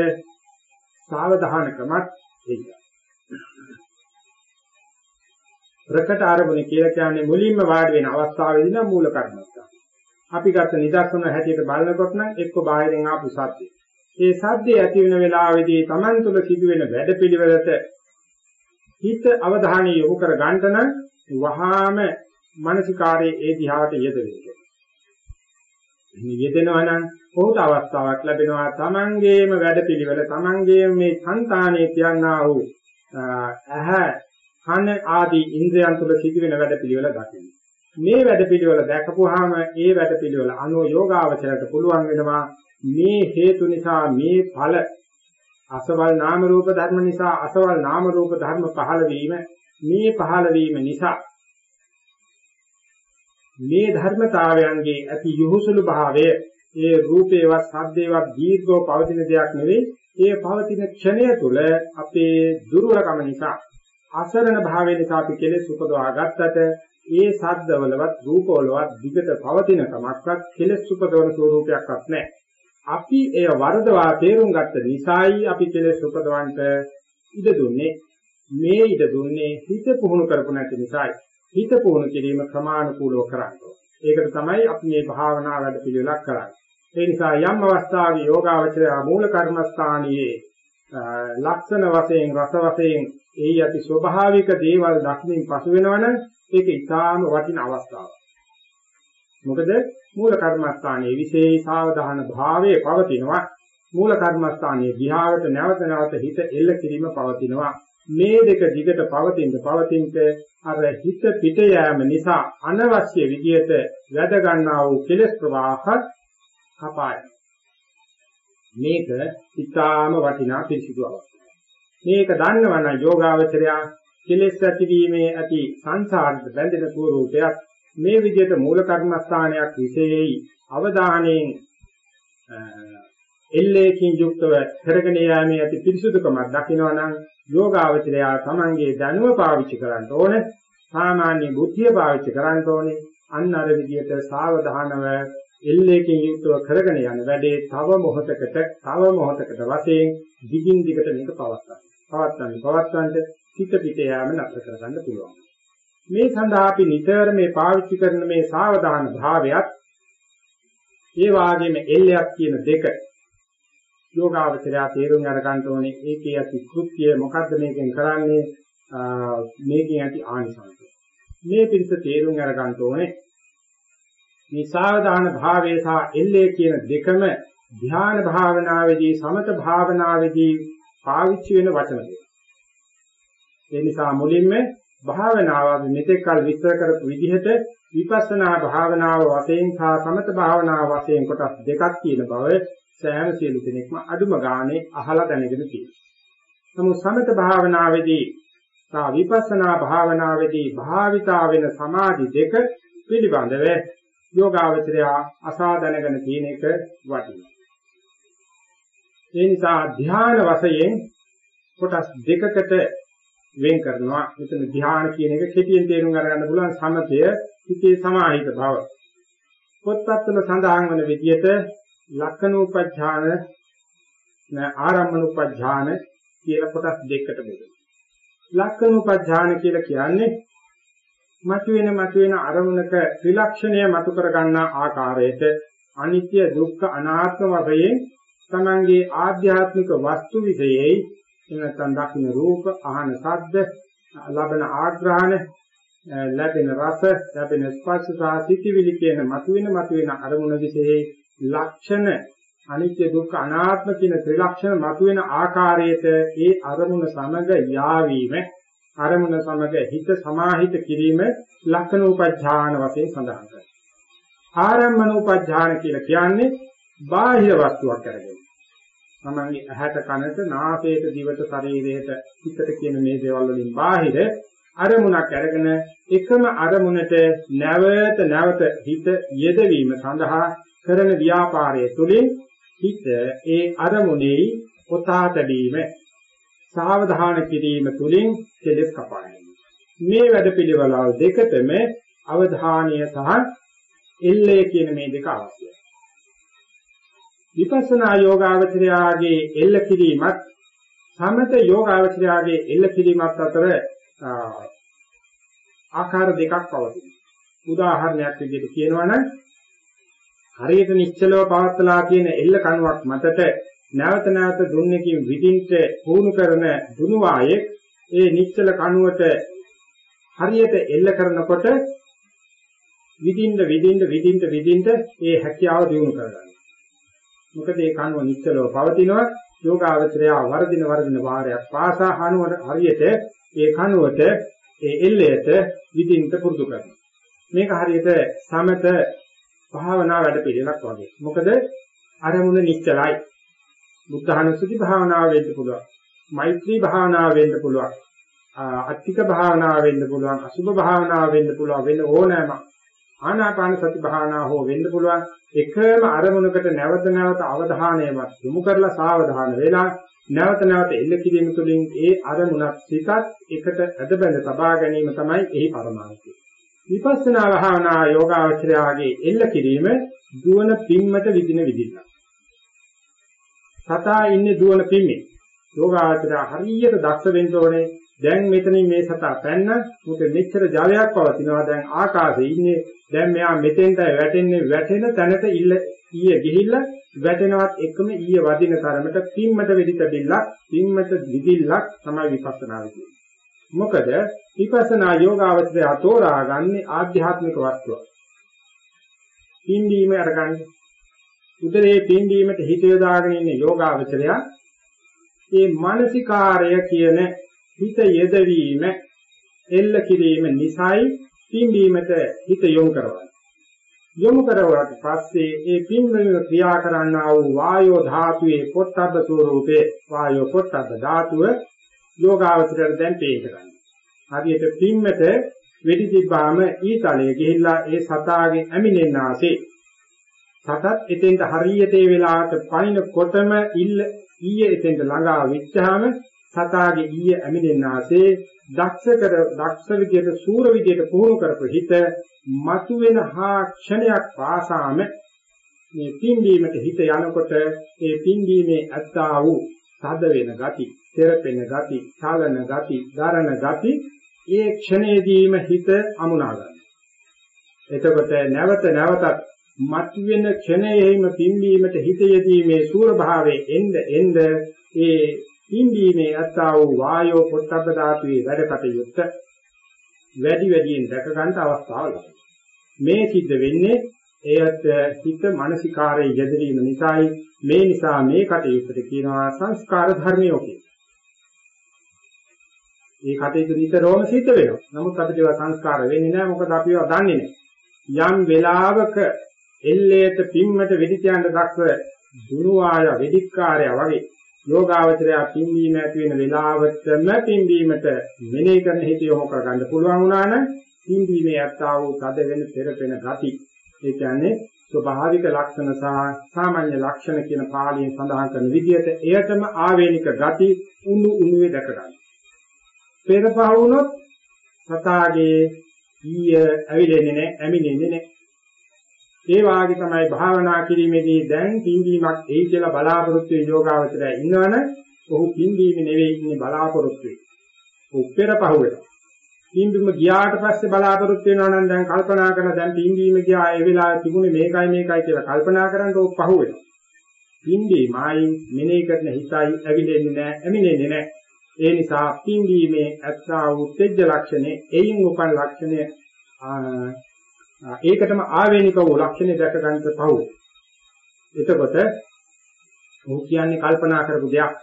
සාවධානකමත් එයි. ප්‍රකට ආරමුණ කියලා කියන්නේ මුලින්ම වාඩි වෙන අවස්ථාවේදී නම් මූල කර්මස්ථාන. අපි ගත්ත නිදර්ශන හැටියට බලනකොට නම් එක්ක බාහිරින් ආපු සද්දය. ඒ සද්දය ඇති වෙන වෙලාවේදී Taman තුල සිදුවෙන වැඩපිළිවෙලට හිත අවධානය යොමු කර ගන්නට නම් වහාම මානසිකාරයේ ඒ දිහාට යෙදෙන්නේ. මේ යෙදෙනවා නම් ඔහුට අවස්ථාවක් ලැබෙනවා Tamanගේම වැඩපිළිවෙල Tamanගේම මේ సంతානයේ කියනා වූ ඇහැ කන ආදී ඉන්ද්‍රයන් තුළ සිදුවෙන වැඩ පිළිවෙල දකින්න. මේ වැඩ පිළිවෙල දැකපුවාම ඒ වැඩ පිළිවෙල අනුව යෝගාවචරයට පුළුවන් වෙනවා මේ හේතු නිසා මේ ඵල අසවල් නාම රූප ධර්ම නිසා අසවල් නාම රූප ධර්ම පහළ වීම මේ පහළ වීම නිසා මේ ධර්මතාවයන්ගේ ඇති යොහුසුළු භාවය ඒ රූපේවත් ශබ්දේවත් දීර්ඝව පවතින දෙයක් නෙවෙයි ඒ පවතින ක්ෂණය තුළ අපේ දුර්වලකම නිසා අසරණ භාවය නිසා අපි කෙලෙස් උපදවා ගත්තට ඒ සද්දවලවත් රූපවලවත් දිගට පවතින කමක්වත් කෙලෙස් උපදවන ස්වરૂපයක්වත් නැහැ. අපි එය වරදවා තේරුම් ගත්ත නිසායි අපි කෙලෙස් උපදවන්නට ඉඩ දුන්නේ. මේ ඉඩ දුන්නේ හිත පුහුණු කරපු නැති නිසායි. හිත පුහුණු කිරීම ක්‍රමානුකූලව කරන්නේ. ඒකට තමයි අපි මේ භාවනා වැඩ පිළිවෙලක් කරන්නේ. ඒ නිසා යම් අවස්ථාවේ යෝගාවචරය මූල කර්මස්ථානයේ ලක්ෂණ වශයෙන් රස වශයෙන් එහි ඇති ස්වභාවික දේවල් දක්මින් පසු වෙනවනම් ඒක ඊටාම වටින අවස්ථාවක්. මොකද මූල කර්මස්ථානයේ විශේෂ සාවධාන භාවයේ පවතිනවා. මූල කර්මස්ථානයේ විහාරත නැවත නැවත හිත එල්ල කිරීම පවතිනවා. මේ දෙක දිගට පවතින පවතිනට අර හිත පිට යෑම නිසා අනවශ්‍ය විදියට වැඩ ගන්නා වූ කෙලෙස් ප්‍රවාහත් කපායි. මේක ඊටාම වටිනා පිළිසිදු අවස්ථාවක්. මේක දන්නවනම් යෝගාවචරයා කෙලෙස් ඇතිවීමේ ඇති සංසාරට බැඳෙන ස්වરૂපයක් මේ විදිහට මූල කර්මස්ථානයක් විශේෂයි. අවධානයෙන් එල්ලේකින් යුක්තව කරගෙන යාමේ ඇති පිරිසුදුකමක් දකිනවනම් යෝගාවචරයා තමන්ගේ දැනුම පාවිච්චි කරන්න ඕනේ. සාමාන්‍ය බුද්ධිය පාවිච්චි කරන්න ඕනේ. අන්න අර විදිහට සාවධානව එල්ලේකින් යුක්තව කරගෙන යන වැඩේ තව මොහොතකට තව මොහොතකට වශයෙන් දිගින් දිගට මේක පවත්වා පවත්වන්න පවත්වන්න හිත පිට යාම නතර කරගන්න පුළුවන්. මේ සඳහා අපි නිතර මේ පාවිච්චි කරන මේ සාවධාන භාවයත් ඒ වාගේම එල්ලයක් කියන දෙක යෝගාවචරය තේරුම් අරගන්න ඕනේ ඒකේ ඇති කෘත්‍යය මොකද්ද මේකෙන් කරන්නේ මේකෙන් ඇති ආනිසංසය. මේ පිළිස තේරුම් අරගන්න ඕනේ මේ සාවධාන භාවය සහ එල්ලේ කියන දෙකම ධ්‍යාන භාවනාවේදී සමත භාවනාවේදී පාවිච්චි වෙන වචන දෙක. ඒ නිසා මුලින්ම භාවනාව අපි මෙතෙක් කල විස්තර කරපු විදිහට විපස්සනා භාවනාව වශයෙන් සහ සමත භාවනාව වශයෙන් කොටස් දෙකක් කියන බව සෑම සියලු කෙනෙක්ම අදුම ගානේ අහලා දැනගෙන තියෙනවා. නමුත් සමත භාවනාවේදී සහ විපස්සනා භාවනාවේදී භාවිතා වෙන සමාධි දෙක පිළිබඳව යෝගාවචරය අසා දැනගෙන තියෙන එක වටිනවා. ඒ නිසා ධ්‍යාන වශයෙන් කොටස් දෙකකට වෙන් කරනවා. මෙතන ධ්‍යාන කියන එක කෙටියෙන් තේරුම් ගන්න පුළුවන් සමතය හිතේ සමාහිත බව. පොත්පත්වල සඳහන් වන විදිහට ලක්ෂණෝපඥාන ආරම්මනෝපඥාන කියලා කොටස් දෙකකට බෙදෙනවා. ලක්ෂණෝපඥාන කියලා කියන්නේ මතුවෙන මතුවෙන අරමුණක ත්‍රිලක්ෂණය මතු කර ගන්නා ආකාරයට අනිත්‍ය දුක්ඛ අනාත්ම වශයෙන් තමන්ගේ ආධ්‍යාත්මික වස්තු විශේෂයි එනතන් දකින්න රූප, අහන ශබ්ද, ලබන ආග්‍රහණ, ලැබෙන රස, ලැබෙන ස්පර්ශ සහ සිතිවිලි කියන මතුවෙන මතුවෙන අරමුණ විශේෂයි ලක්ෂණ අනිත්‍ය දුක්ඛ අනාත්ම කියන ත්‍රිලක්ෂණ මතුවෙන ආකාරයට ඒ අරමුණ සමග යාවීම අරමුණ සමග හිත සමාහිත කිරීම ලක්ෂණ උපඥාන වශයෙන් සඳහන් කරනවා. ආරම්මන උපඥාන කියලා කියන්නේ බාහිර වස්තුවක් අරගෙන තමන්ගේ ඇහැට කනට නාසයට දිවට ශරීරයට හිතට කියන මේ දේවල් වලින් බාහිර අරමුණක් අරගෙන එකම අරමුණට නැවත නැවත හිත යෙදවීම සඳහා කරන ව්‍යාපාරය තුළින් හිත ඒ අරමුණේ පොතා තැබීම සාවධාන කිරීම තුළින් කෙලෙස් කපාගෙන මේ වැඩ පිළිවෙලවල් දෙකතම අවධානය සහ එල්ලේ කියන මේ දෙක අවශ්‍යයි විපස්සනා යෝගාවචරයාගේ එල්ල කිරීමත් සමත යෝගාවචරයාගේ එල්ල කිරීමත් අතර ආකාර දෙකක් පවතිනවා. උදාහරණයක් විදිහට කියනවා නම් හරියට නිශ්චලව පවත්ලා කියන එල්ල කණුවක් මතට නැවත නැවත දුන්නකින් විදින්ට පුහුණු කරන දුනු වායේ ඒ නිශ්චල කණුවට හරියට එල්ල කරනකොට විදින්න විදින්න විදින්න විදින්න ඒ හැකියාව දිනු කරගන්නවා. මොකද ඒ කනුව නිශ්චලව පවතිනවා. යෝගාවචරය වර්ධින වර්ධින වාරයක් පාසා හනුවට හරියට ඒ කනුවට ඒ එල්ලයට විදින්ත පුරුදු කරනවා. මේක හරියට සමත භාවනා වැඩ පිළිවෙලක් වගේ. මොකද අරමුණ නිශ්චලයි. බුද්ධහනුසුති භාවනාව වෙන්න පුළුවන් මෛත්‍රී භාවනාව වෙන්න පුළුවන් අත්තික භාවනාව වෙන්න පුළුවන් අසුභ භාවනාව වෙන්න පුළුවන් වෙන ඕනෑම ආනාපාන සති භාවනා හෝ වෙන්න පුළුවන් එකම අරමුණකට නැවත නැවත අවධානයවත් යොමු කරලා සාවධාන වෙලා නැවත නැවත එල්ල කිරීම තුළින් ඒ අරමුණක් සිතත් එකට ඇදබැඳ තබා ගැනීම තමයි එහි පරමාර්ථය. විපස්සනා භාවනා යෝගාවචරයාගේ එල්ල කිරීම දුවන පිම්මට විදින විදිහක්. සතා ඉන්නේ දුවන පිම්මේ. යෝගාවචරය හරියට දක්ෂ වෙන්න ඕනේ. දැන් මෙතනින් මේ සතා පැන්න මොකද මෙච්චර ජලයක් පවතිනවා. දැන් ආකාශයේ ඉන්නේ. දැන් මෙයා මෙතෙන්ට වැටෙන්නේ. වැටෙන තැනට ඉල්ල ඊයේ ගිහිල්ලා වැටෙනවත් එකම ඊයේ වදින තරමට පිම්මට වෙඩි තැබිල්ලක් පිම්මට දිදිල්ලක් තමයි විපස්සනා වෙන්නේ මොකද විපස්සනා යෝගාවචරය අතෝරා ගන්නේ ආධ්‍යාත්මික වස්තුවක් පිම්බීම අරගන්නේ. උදරේ පිම්බීමට හිත යොදාගෙන ඉන්න යෝගාවචරය ඒ මානසිකාරය කියන හිත යෙදවීම එල්ල කිරීම නිසායි පිම්බීමට හිත යොමු කරවන්නේ. යොමු කරවට පස්සේ ඒ පිම්බීම ක්‍රියා කරන්නා වූ වායෝ ධාතුවේ පොට්ටබ්බ ස්වරූපේ වායෝ පොට්ටබ්බ ධාතුව යෝගාවචරයට දැන් පේන්න ගන්නවා. හරියට පිම්මට වෙඩි තිබ්බාම ඊතලයේ ගිහිල්ලා ඒ සතාගේ ඇමිනෙන්නාසේ සතත් එතෙන්ට හරියට ඒ වෙලාවට පනිනකොටම ඉල්ල ඊයේ එතෙන්ට ළඟා වෙච්චාම සතාගේ ඊයේ ඇමිනෙන්නාසේ දක්ෂ කර දක්ෂ විදියට සූර විදියට පුහුණු කරපු හිත මතුවෙන හා ක්ෂණයක් පාසාම මේ පිම්බීමට හිත යනකොට ඒ පිම්බීමේ ඇත්තා වූ සාද වෙන ගති, තෙරපෙන ගති, සාලන ගති, ධාරණ ගති ඒ ක්ෂණයේදීම හිත අමුණා ගන්නවා. එතකොට නැවත නැවතත් මතුවෙන ක්ෂණයෙහිම පිම්බීමට හිත යෙදීමේ සූර භාවයේ එන්න එන්න ඒ පිම්බීමේ අත්තා වූ වායෝ පොට්ටබ්බ ධාතුවේ වැඩ කටයුත්ත වැඩි වැඩියෙන් දැක ගන්න අවස්ථාව ලැබෙනවා. මේ සිද්ධ වෙන්නේ එයත් හිත මානසිකාරයේ යෙදවීම නිසායි මේ නිසා මේ කටයුත්තට කියනවා සංස්කාර ධර්මියෝ කියලා. මේ කටයුතු නිතරම සිද්ධ වෙනවා. නමුත් අපිට ඒවා සංස්කාර වෙන්නේ නැහැ මොකද අපි ඒවා දන්නේ නැහැ. යම් වෙලාවක එල්ලේට පිම්මට වෙඩි තියන්න දක්ව දුනුආය වෙදිකාරය වගේ යෝගාවචරය පිම්බීම ඇති වෙන වෙලාවටම පිම්බීමට මෙනෙහි කරන හිත යොමු කරගන්න පුළුවන් වුණා නම් පිම්බීමේ යත්තා වූ තද වෙන පෙරපෙන ගති ඒ කියන්නේ ස්වභාවික ලක්ෂණ සහ සාමාන්‍ය ලක්ෂණ කියන පාළියෙන් සඳහන් කරන විදිහට එයටම ආවේනික ගති උණු උණුවේ දැක ගන්න. පෙරපහවුනොත් සතාගේ ඊය ඇවිලෙන්නේ නැහැ, ඇමිනෙන්නේ නැහැ. ඒ වාගේ තමයි භාවනා කිරීමේදී දැන් පින්වීමක් එයි කියලා බලාපොරොත්තු වෙන යෝගාවචරය ඉන්නවනේ ඔහු පින්වීම නෙවෙයි ඉන්නේ බලාපොරොත්තු වෙන්නේ. උප්පෙර පහුවෙන. පින්වීම ගියාට පස්සේ බලාපොරොත්තු වෙනවා නම් දැන් කල්පනා කරන දැන් පින්වීම ගියා ඒ වෙලාවේ තිබුණේ මේකයි මේකයි කියලා කල්පනා කරන් ඕක පහුවෙනවා. පින්වීමයි මෙනෙහි කරන හිතයි ඇවිලෙන්නේ නැහැ, ඇමිනෙන්නේ නැහැ. ඒ නිසා පින්වීමේ අත්තා වූ තෙජ්ජ ලක්ෂණේ එයින් උපන් ලක්ෂණය ඒකටම ආවේනික වූ ලක්ෂණ දැක ගන්නට පහු. එතකොට ਉਹ කියන්නේ කල්පනා කරපු දෙයක්,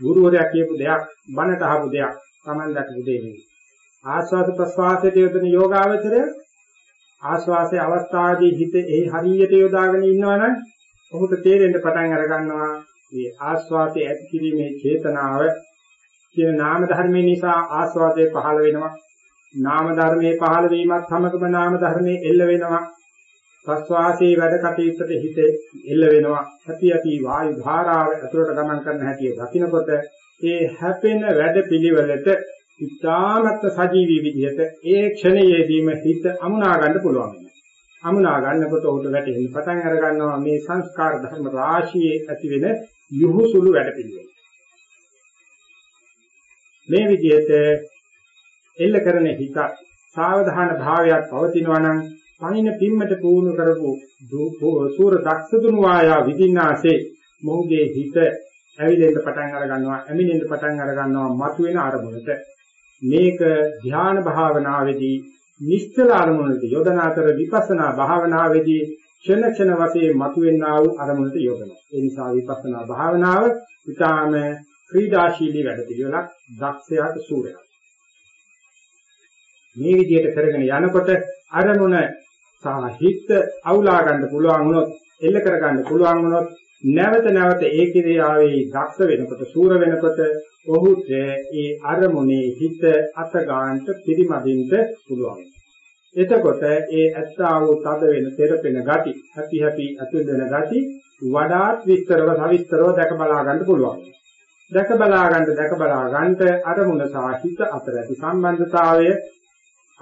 ගුරුවරයා කියපු දෙයක්, බණට අහපු දෙයක්, Taman දැකපු දෙයක් නෙවෙයි. ආස්වාද ප්‍රස්වාසයේ යෙදෙන යෝගාවචරය ආස්වාසයේ අවස්ථාවේදී හිත එහි හරියට යොදාගෙන ඉන්නවනම් ඔහුට තේරෙන්න පටන් අර ගන්නවා මේ ආස්වාදයේ ඇති කිරීමේ චේතනාව කියන නාම ධර්මේ නිසා ආස්වාදයේ පහළ වෙනවා. නාම ධර්මයේ පහළ වීමත් සමගම නාම ධර්මයේ එල්ල වෙනවා. ප්‍රස්වාසයේ වැඩ කටයුත්තට හිත එල්ල වෙනවා. හැපි හැපි වායු ධාරාව ඇතුළට ගමන් කරන හැටි දකිනකොට ඒ හැපෙන වැඩ පිළිවෙලට ඉතාමත් සජීවී විදිහට ඒ ක්ෂණයේදීම හිත අමුණා ගන්න පුළුවන්. අමුණා ගන්නකොට උඩ වැටෙන්න පටන් අර ගන්නවා මේ සංස්කාර ධර්ම රාශියේ ඇති වෙන යහුසුළු වැඩපිළිවෙල. මේ විදිහට එල්ල කරන හිත සාවධාන භාවයක් පවතිනවා නම් පහින පිම්මට පුහුණු කරපු සූර දක්ෂ දුනු ආයා විදින්නාසේ මොහුගේ හිත ඇවිලෙන්න පටන් අර ගන්නවා ඇමිනෙන්න පටන් අර ගන්නවා මතුවෙන අරමුණට. මේක ධ්‍යාන භාවනාවේදී නිශ්චල අරමුණට යොදන අතර විපස්සනා භාවනාවේදී ක්ෂණ ක්ෂණ වශයෙන් මතුවෙනා වූ අරමුණට යොදනවා. ඒ නිසා විපස්සනා භාවනාව ඊටාම ක්‍රීඩාශීලී වැඩ පිළිවෙලක් දක්ෂයාට සූරයක්. මේ විදිහට කරගෙන යනකොට අරමුණ සාහිත්‍ය අවුලා ගන්න පුළුවන් වුණොත් එල්ල කර ගන්න පුළුවන් වුණොත් නැවත නැවත ඒ ක්‍රියාවේ දක්ෂ වෙනකොට සූර වෙනකොට ඔහුට ඒ අරමුණේ හිත අත ගන්නට පිරිමදින්ට පුළුවන්. එතකොට ඒ ඇත්තා වූ තද වෙන තෙරපෙන ගති, හැපි හැපි අතුල් වෙන ගති වඩාත් විස්තරව සවිස්තරව දැක බලා ගන්න පුළුවන්. දැක බලා ගන්න දැක බලා ගන්නට අරමුණ සහ හිත අතර ඇති සම්බන්ධතාවය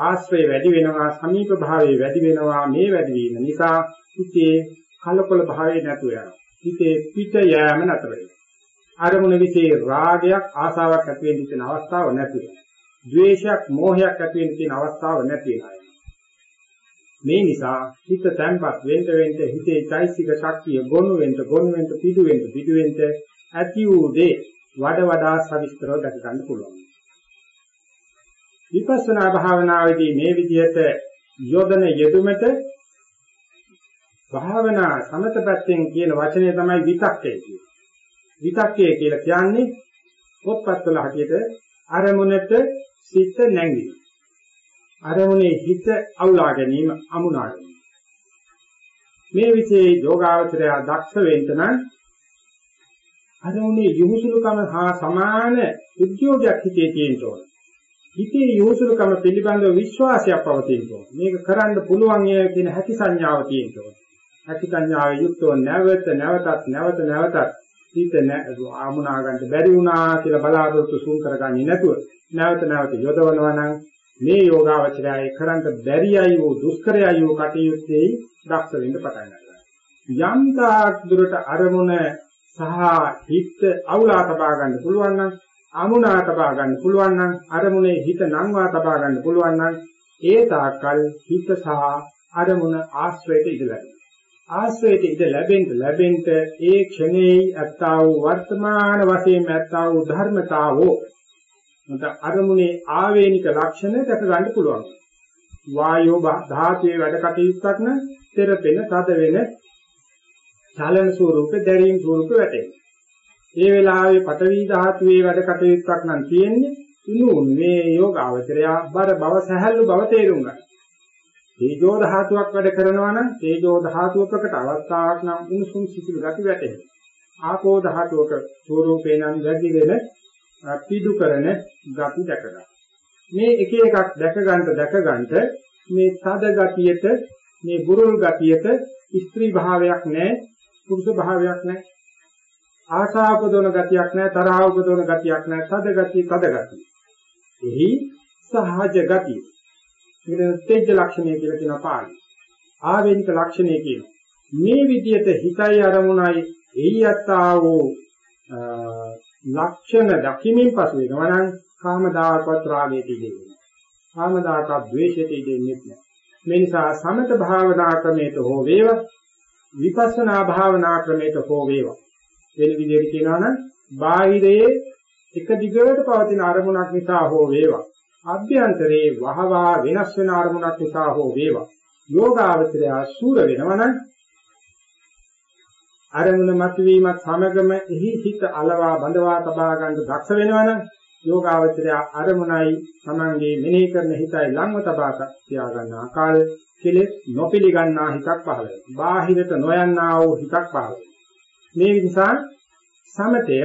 ආශ්‍රය වැඩි වෙනවා සමීප භාවයේ වැඩි වෙනවා මේ වැඩි වීම නිසා හිතේ කලකොල භාවයේ නැතු වෙනවා. හිතේ පිට යෑම නතර වෙනවා. අරමුණ විසේ රාගයක් ආසාවක් ඇති වෙන්න තියෙන අවස්ථාව නැති වෙනවා. ද්වේෂයක් මෝහයක් ඇති වෙන්න තියෙන අවස්ථාව නැති වෙනවා. මේ නිසා හිත තැන්පත් වෙන්න වෙන්න හිතේ චෛසික ශක්තිය ගොනු වෙන්න ගොනු වෙන්න පිටු වෙන්න පිටු වෙන්න ඇති වූ දේ වඩ වඩා සවිස්තරව දැක ගන්න පුළුවන්. විපස්සනා භාවනාවේදී මේ විදිහට යොදන යෙදුමට භාවනා සමත පැත්තෙන් කියන වචනේ තමයි විතක්කය කියන්නේ. විතක්කය කියලා කියන්නේ පොත්පත්වල හැටියට අරමුණට සිත නැංවීම. අරමුණේ හිත අවුලා ගැනීම, අමුණා ගැනීම. මේ විශේෂ යෝගාවචරය දක්ෂ වෙන්න නම් අරමුණේ යොමුසුලුකම හා සමාන උද්‍යෝගයක් හිතේ තියෙන්න ඕන. හිතේ යොමුසුලුකම පිළිබඳව විශ්වාසයක් පවතින්න ඕන. මේක කරන්න පුළුවන් කියන හැකි සංඥාව තියෙන්න ඕන. අතිකඤ්ඤාවේ යුක්තව නැවත නැවතත් නැවත නැවතත් හිත ආමුණා ගන්න බැරි වුණා කියලා බලාපොරොත්තු සූම් කරගන්නේ නැතුව නැවත නැවත යොදවනවා නම් මේ යෝගාවචරයයි කරන්ට බැරියයි වූ දුෂ්කරයයි වූ කටයුත්තේ දක්ෂ වෙන්න පටන් ගන්නවා. යම් තාක් දුරට අරමුණ සහ හිත අවුලා තබා ගන්න පුළුවන් නම් අමුණා තබා ගන්න පුළුවන් නම් අරමුණේ හිත නංවා තබා ගන්න පුළුවන් නම් ඒ තාක්කල් හිත සහ අරමුණ ආශ්‍රයයට ඉඩ ලැබෙනවා. ආශ්‍රයයට ඉඳ ලැබෙන්න ලැබෙන්න ඒ ක්ෂණේ ඇත්තා වූ වර්තමාන වශයෙන් ඇත්තා වූ ධර්මතාවෝ මත අරමුණේ ආවේනික ලක්ෂණ දැක ගන්න පුළුවන්. වායෝ ධාතුවේ වැඩ කටයුත්තක් නම් තෙරපෙන තද වෙන චලන ස්වරූපේ දැරීම් ස්වරූපේ වැටේ. ඒ වෙලාවේ පඨවි ධාතුවේ වැඩ කටයුත්තක් නම් තියෙන්නේ ඉනුන් මේ යෝගාවචරය බර බව සහැල්ලු බව තේරුම් ගන්න. තේජෝ ධාතුවක් වැඩ කරනවා නම් තේජෝ ධාතුව ප්‍රකට අවස්ථාවක් නම් උණුසුම් සිසිල් ගති වැටෙනවා. ආපෝ ධාතුවක ස්වરૂපේ නම් වැඩි වෙන පිඩු කරන ගති දැකගන්න. මේ එක එකක් දැක ගන්නට දැක ගන්නට මේ තද ගතියට මේ බුරුල් ගතියට ස්ත්‍රී භාවයක් නැහැ පුරුෂ භාවයක් නැහැ ආශා උපදවන ගතියක් නැහැ තරහ උපදවන ගතියක් නැහැ තද ගතිය තද ගතිය. එහි සහජ ගතිය මේකට තේජ ලක්ෂණය කියලා කියන පාළි. ආවේනික ලක්ෂණය කියන. මේ විදිහට හිතයි අරමුණයි එయ్యත්තා වූ ලක්ෂණ දකිමින් පසු වෙනවා නම් කාමදායකවත් රාගයට ඉදෙන්නේ. කාමදායක ද්වේෂයට ඉදෙන්නේ නැහැ. මේ නිසා සමත භාවනා ක්‍රමයට හෝ වේවා විපස්සනා භාවනා ක්‍රමයට හෝ වේවා වෙන විදිහට කියනවා නම් බාහිරයේ එක දිගට පවතින අරමුණක් නිසා හෝ වේවා අභ්‍යන්තරේ වහවා වෙනස් වෙන අරමුණක් නිසා හෝ වේවා යෝගාවචරය සූර වෙනවනම් අරමුණ මතුවීමත් සමගම එහි හිත අලවා බඳවා තබා ගන්න දක්ෂ වෙනවනම් යෝගාවචරය අරමුණයි Tamange මෙනෙහි කරන හිතයි ලංව තබා තියා ගන්න ආකාර කෙලෙස් නොපිලිගන්නා හිතක් පහළ වෙනවා. බාහිරට නොයන්නා වූ හිතක් පහළ වෙනවා. මේ නිසා සමතය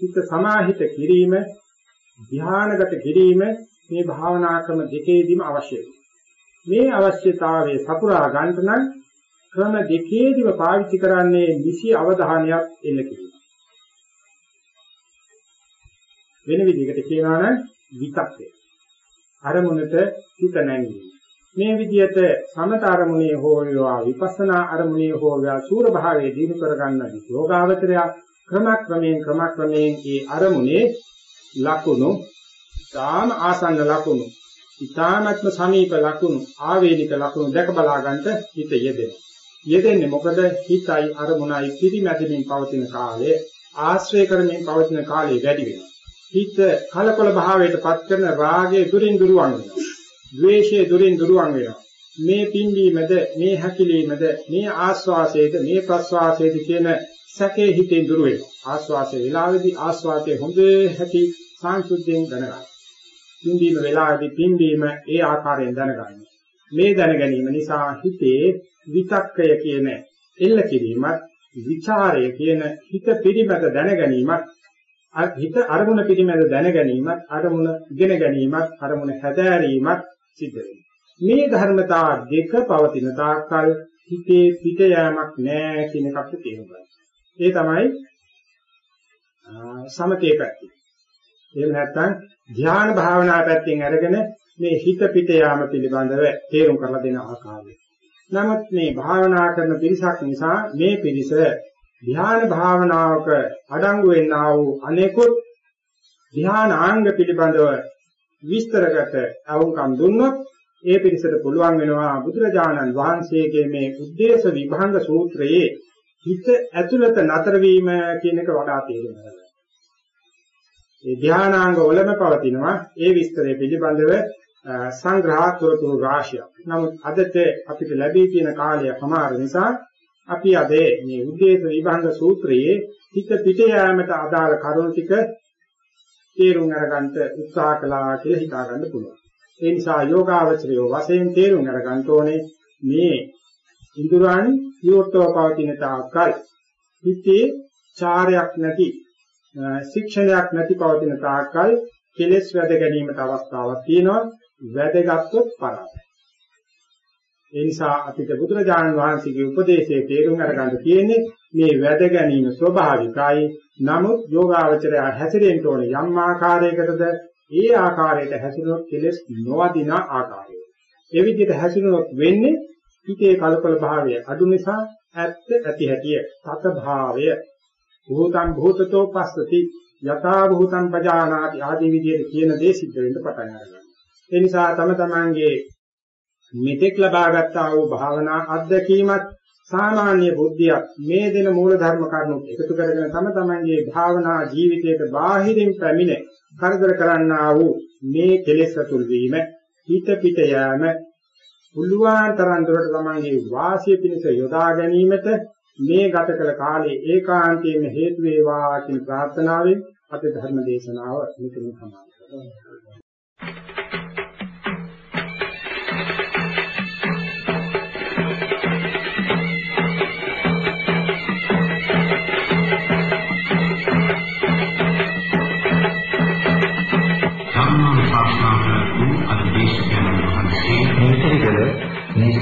හිත සමාහිත කිරීම ධානාගත කිරීම මේ භාවනා ක්‍රම දෙකේදීම අවශ්‍යයි. මේ අවශ්‍යතාවයේ සපුරා ගන්නට නම් ක්‍රම දෙකේදීම පාවිච්චි කරන්නේ නිසි අවධානයක් එල්ල කිරීම. වෙන විදිහකට කියනවා නම් විතක්කය. අරමුණට හිත නැංවීම. මේ විදිහට සමත අරමුණේ හෝ වේවා විපස්සනා අරමුණේ හෝ වේවා සූර භාවයේ දිනු කරගන්න යෝගාවචරය ක්‍රමක්‍රමයෙන් ක්‍රමක්‍රමයෙන් ඒ අරමුණේ ලකුණු තාම ආසන්න ලකුණු ඊ타නත්ම සමීප ලකුණු ආවේනික ලකුණු දැක බලා ගන්නට හිත යෙදෙනවා. යෙදෙන්නේ මොකද හිතයි අරමුණයි පිරිමැදමින් පවතින කාලය ආශ්‍රය කරමින් පවතින කාලය වැඩි වෙනවා. හිත කලකොල භාවයට පත් කරන රාගයේ දුරින් දුරවන් වෙනවා. ද්වේෂයේ දුරින් දුරවන් වෙනවා. මේ පිම්බීමද මේ හැකිලීමද මේ ආස්වාසයේද මේ ප්‍රස්වාසයේද කියන සැකේ හිතෙන් දුර වෙනවා. ආස්වාසයේ වෙලාවේදී ආස්වාදයේ හොඳ හැටි සංසුද්ධියෙන් දැනගන්න. පිම්බීම වෙලාවේදී පිම්බීම ඒ ආකාරයෙන් දැනගන්න. මේ දැන ගැනීම නිසා හිතේ විතක්කය කියන එල්ල කිරීමත් විචාරය කියන හිත පිරිමැද දැන ගැනීමත් හිත අරමුණ පිරිමැද දැන ගැනීමත් අරමුණ ඉගෙන ගැනීමත් අරමුණ හැදෑරීමත් සිද්ධ වෙනවා. මේ ධර්මතා දෙක පවතින තාක්කල් හිතේ පිට යෑමක් නැහැ කියන එකත් තේරුම් ගන්න. ඒ තමයි සමතේ පැත්ත. එහෙම නැත්නම් ධ්‍යාන භාවනා පැත්තෙන් අරගෙන මේ හිත පිට යාම පිළිබඳව තේරුම් කරලා දෙන ආකාරය. නමුත් මේ භාවනා කරන පිරිසක් නිසා මේ පිරිස ධ්‍යාන භාවනාවක අඩංගු වෙන්නා වූ අනෙකුත් ධ්‍යානාංග පිළිබඳව විස්තරගත අවුකම් දුන්නොත් ඒ පිරිසට පුළුවන් වෙනවා බුදුරජාණන් වහන්සේගේ මේ උද්දේශ විභංග සූත්‍රයේ හිත ඇතුළත නතර වීම කියන එක වඩා තේරෙනවා. ඒ ධානාංග වලම පවතිනවා ඒ විස්තරය පිළිබඳව සංග්‍රහාත්මක රාශියක්. නමුත් අදට අපිට ලැබී තියෙන කාලය සමාර නිසා අපි අද මේ උද්දේශ විභංග සූත්‍රයේ හිත පිට යාමට අදාළ කරුණු ටික තේරුම් අරගන්න උත්සාහ කළා කියලා හිතා ගන්න පුළුවන්. ඒ නිසා යෝගාවචරය වශයෙන් තේරුම් අරගන්න ඕනේ මේ ඉන්ද්‍රයන් විවෘතව පවතින තාක්කල් හිතේ චාරයක් නැති ශික්ෂණයක් නැති පවතින තාක්කල් කෙලෙස් වැඩ ගැනීමට අවස්ථාවක් තියෙනවා වැඩගත්ොත් පරාදයි ඒ නිසා අපිට බුදුරජාණන් වහන්සේගේ උපදේශයේ තේරුම් අරගන්න තියෙන්නේ මේ වැඩ ගැනීම ස්වභාවිකයි. නමුත් යෝගාවචරය හැසිරෙන්න ඕනේ යම් ආකාරයකටද? ඒ ආකාරයට හැසිරුණොත් කෙලෙස් නොවදින ආකාරය. ඒ විදිහට හැසිරුණොත් වෙන්නේ හිතේ කලකොල භාවය අඩු නිසා ඇත්ත ඇති හැටිය සත භාවය. භූතං භූතතෝ පස්සති යථා භූතං පජානාති ආදී විදිහට කියන දේ සිද්ධ වෙන්න පටන් ගන්නවා. ඒ නිසා තම තමන්ගේ මෙතෙක් ලබාගත්තා වූ භාවනා අත්දැකීමත් සාමාන්‍ය බුද්ධියක් මේ දෙන මූල ධර්ම කරුණු එකතු කරගෙන තම තමන්ගේ භාවනා ජීවිතයට බාහිරින් පැමිණ කරදර කරන්නා වූ මේ කෙලෙස් අතුල් වීම හිත පිට යෑම පුළුවන් තරම් දුරට තමන්ගේ වාසිය පිණිස යොදා ගැනීමට මේ ගත කළ කාලේ ඒකාන්තයෙන්ම හේතු වේවා කියන ප්‍රාර්ථනාවෙන් අපේ ධර්ම දේශනාව මෙතනින් සමාප්ත කරනවා.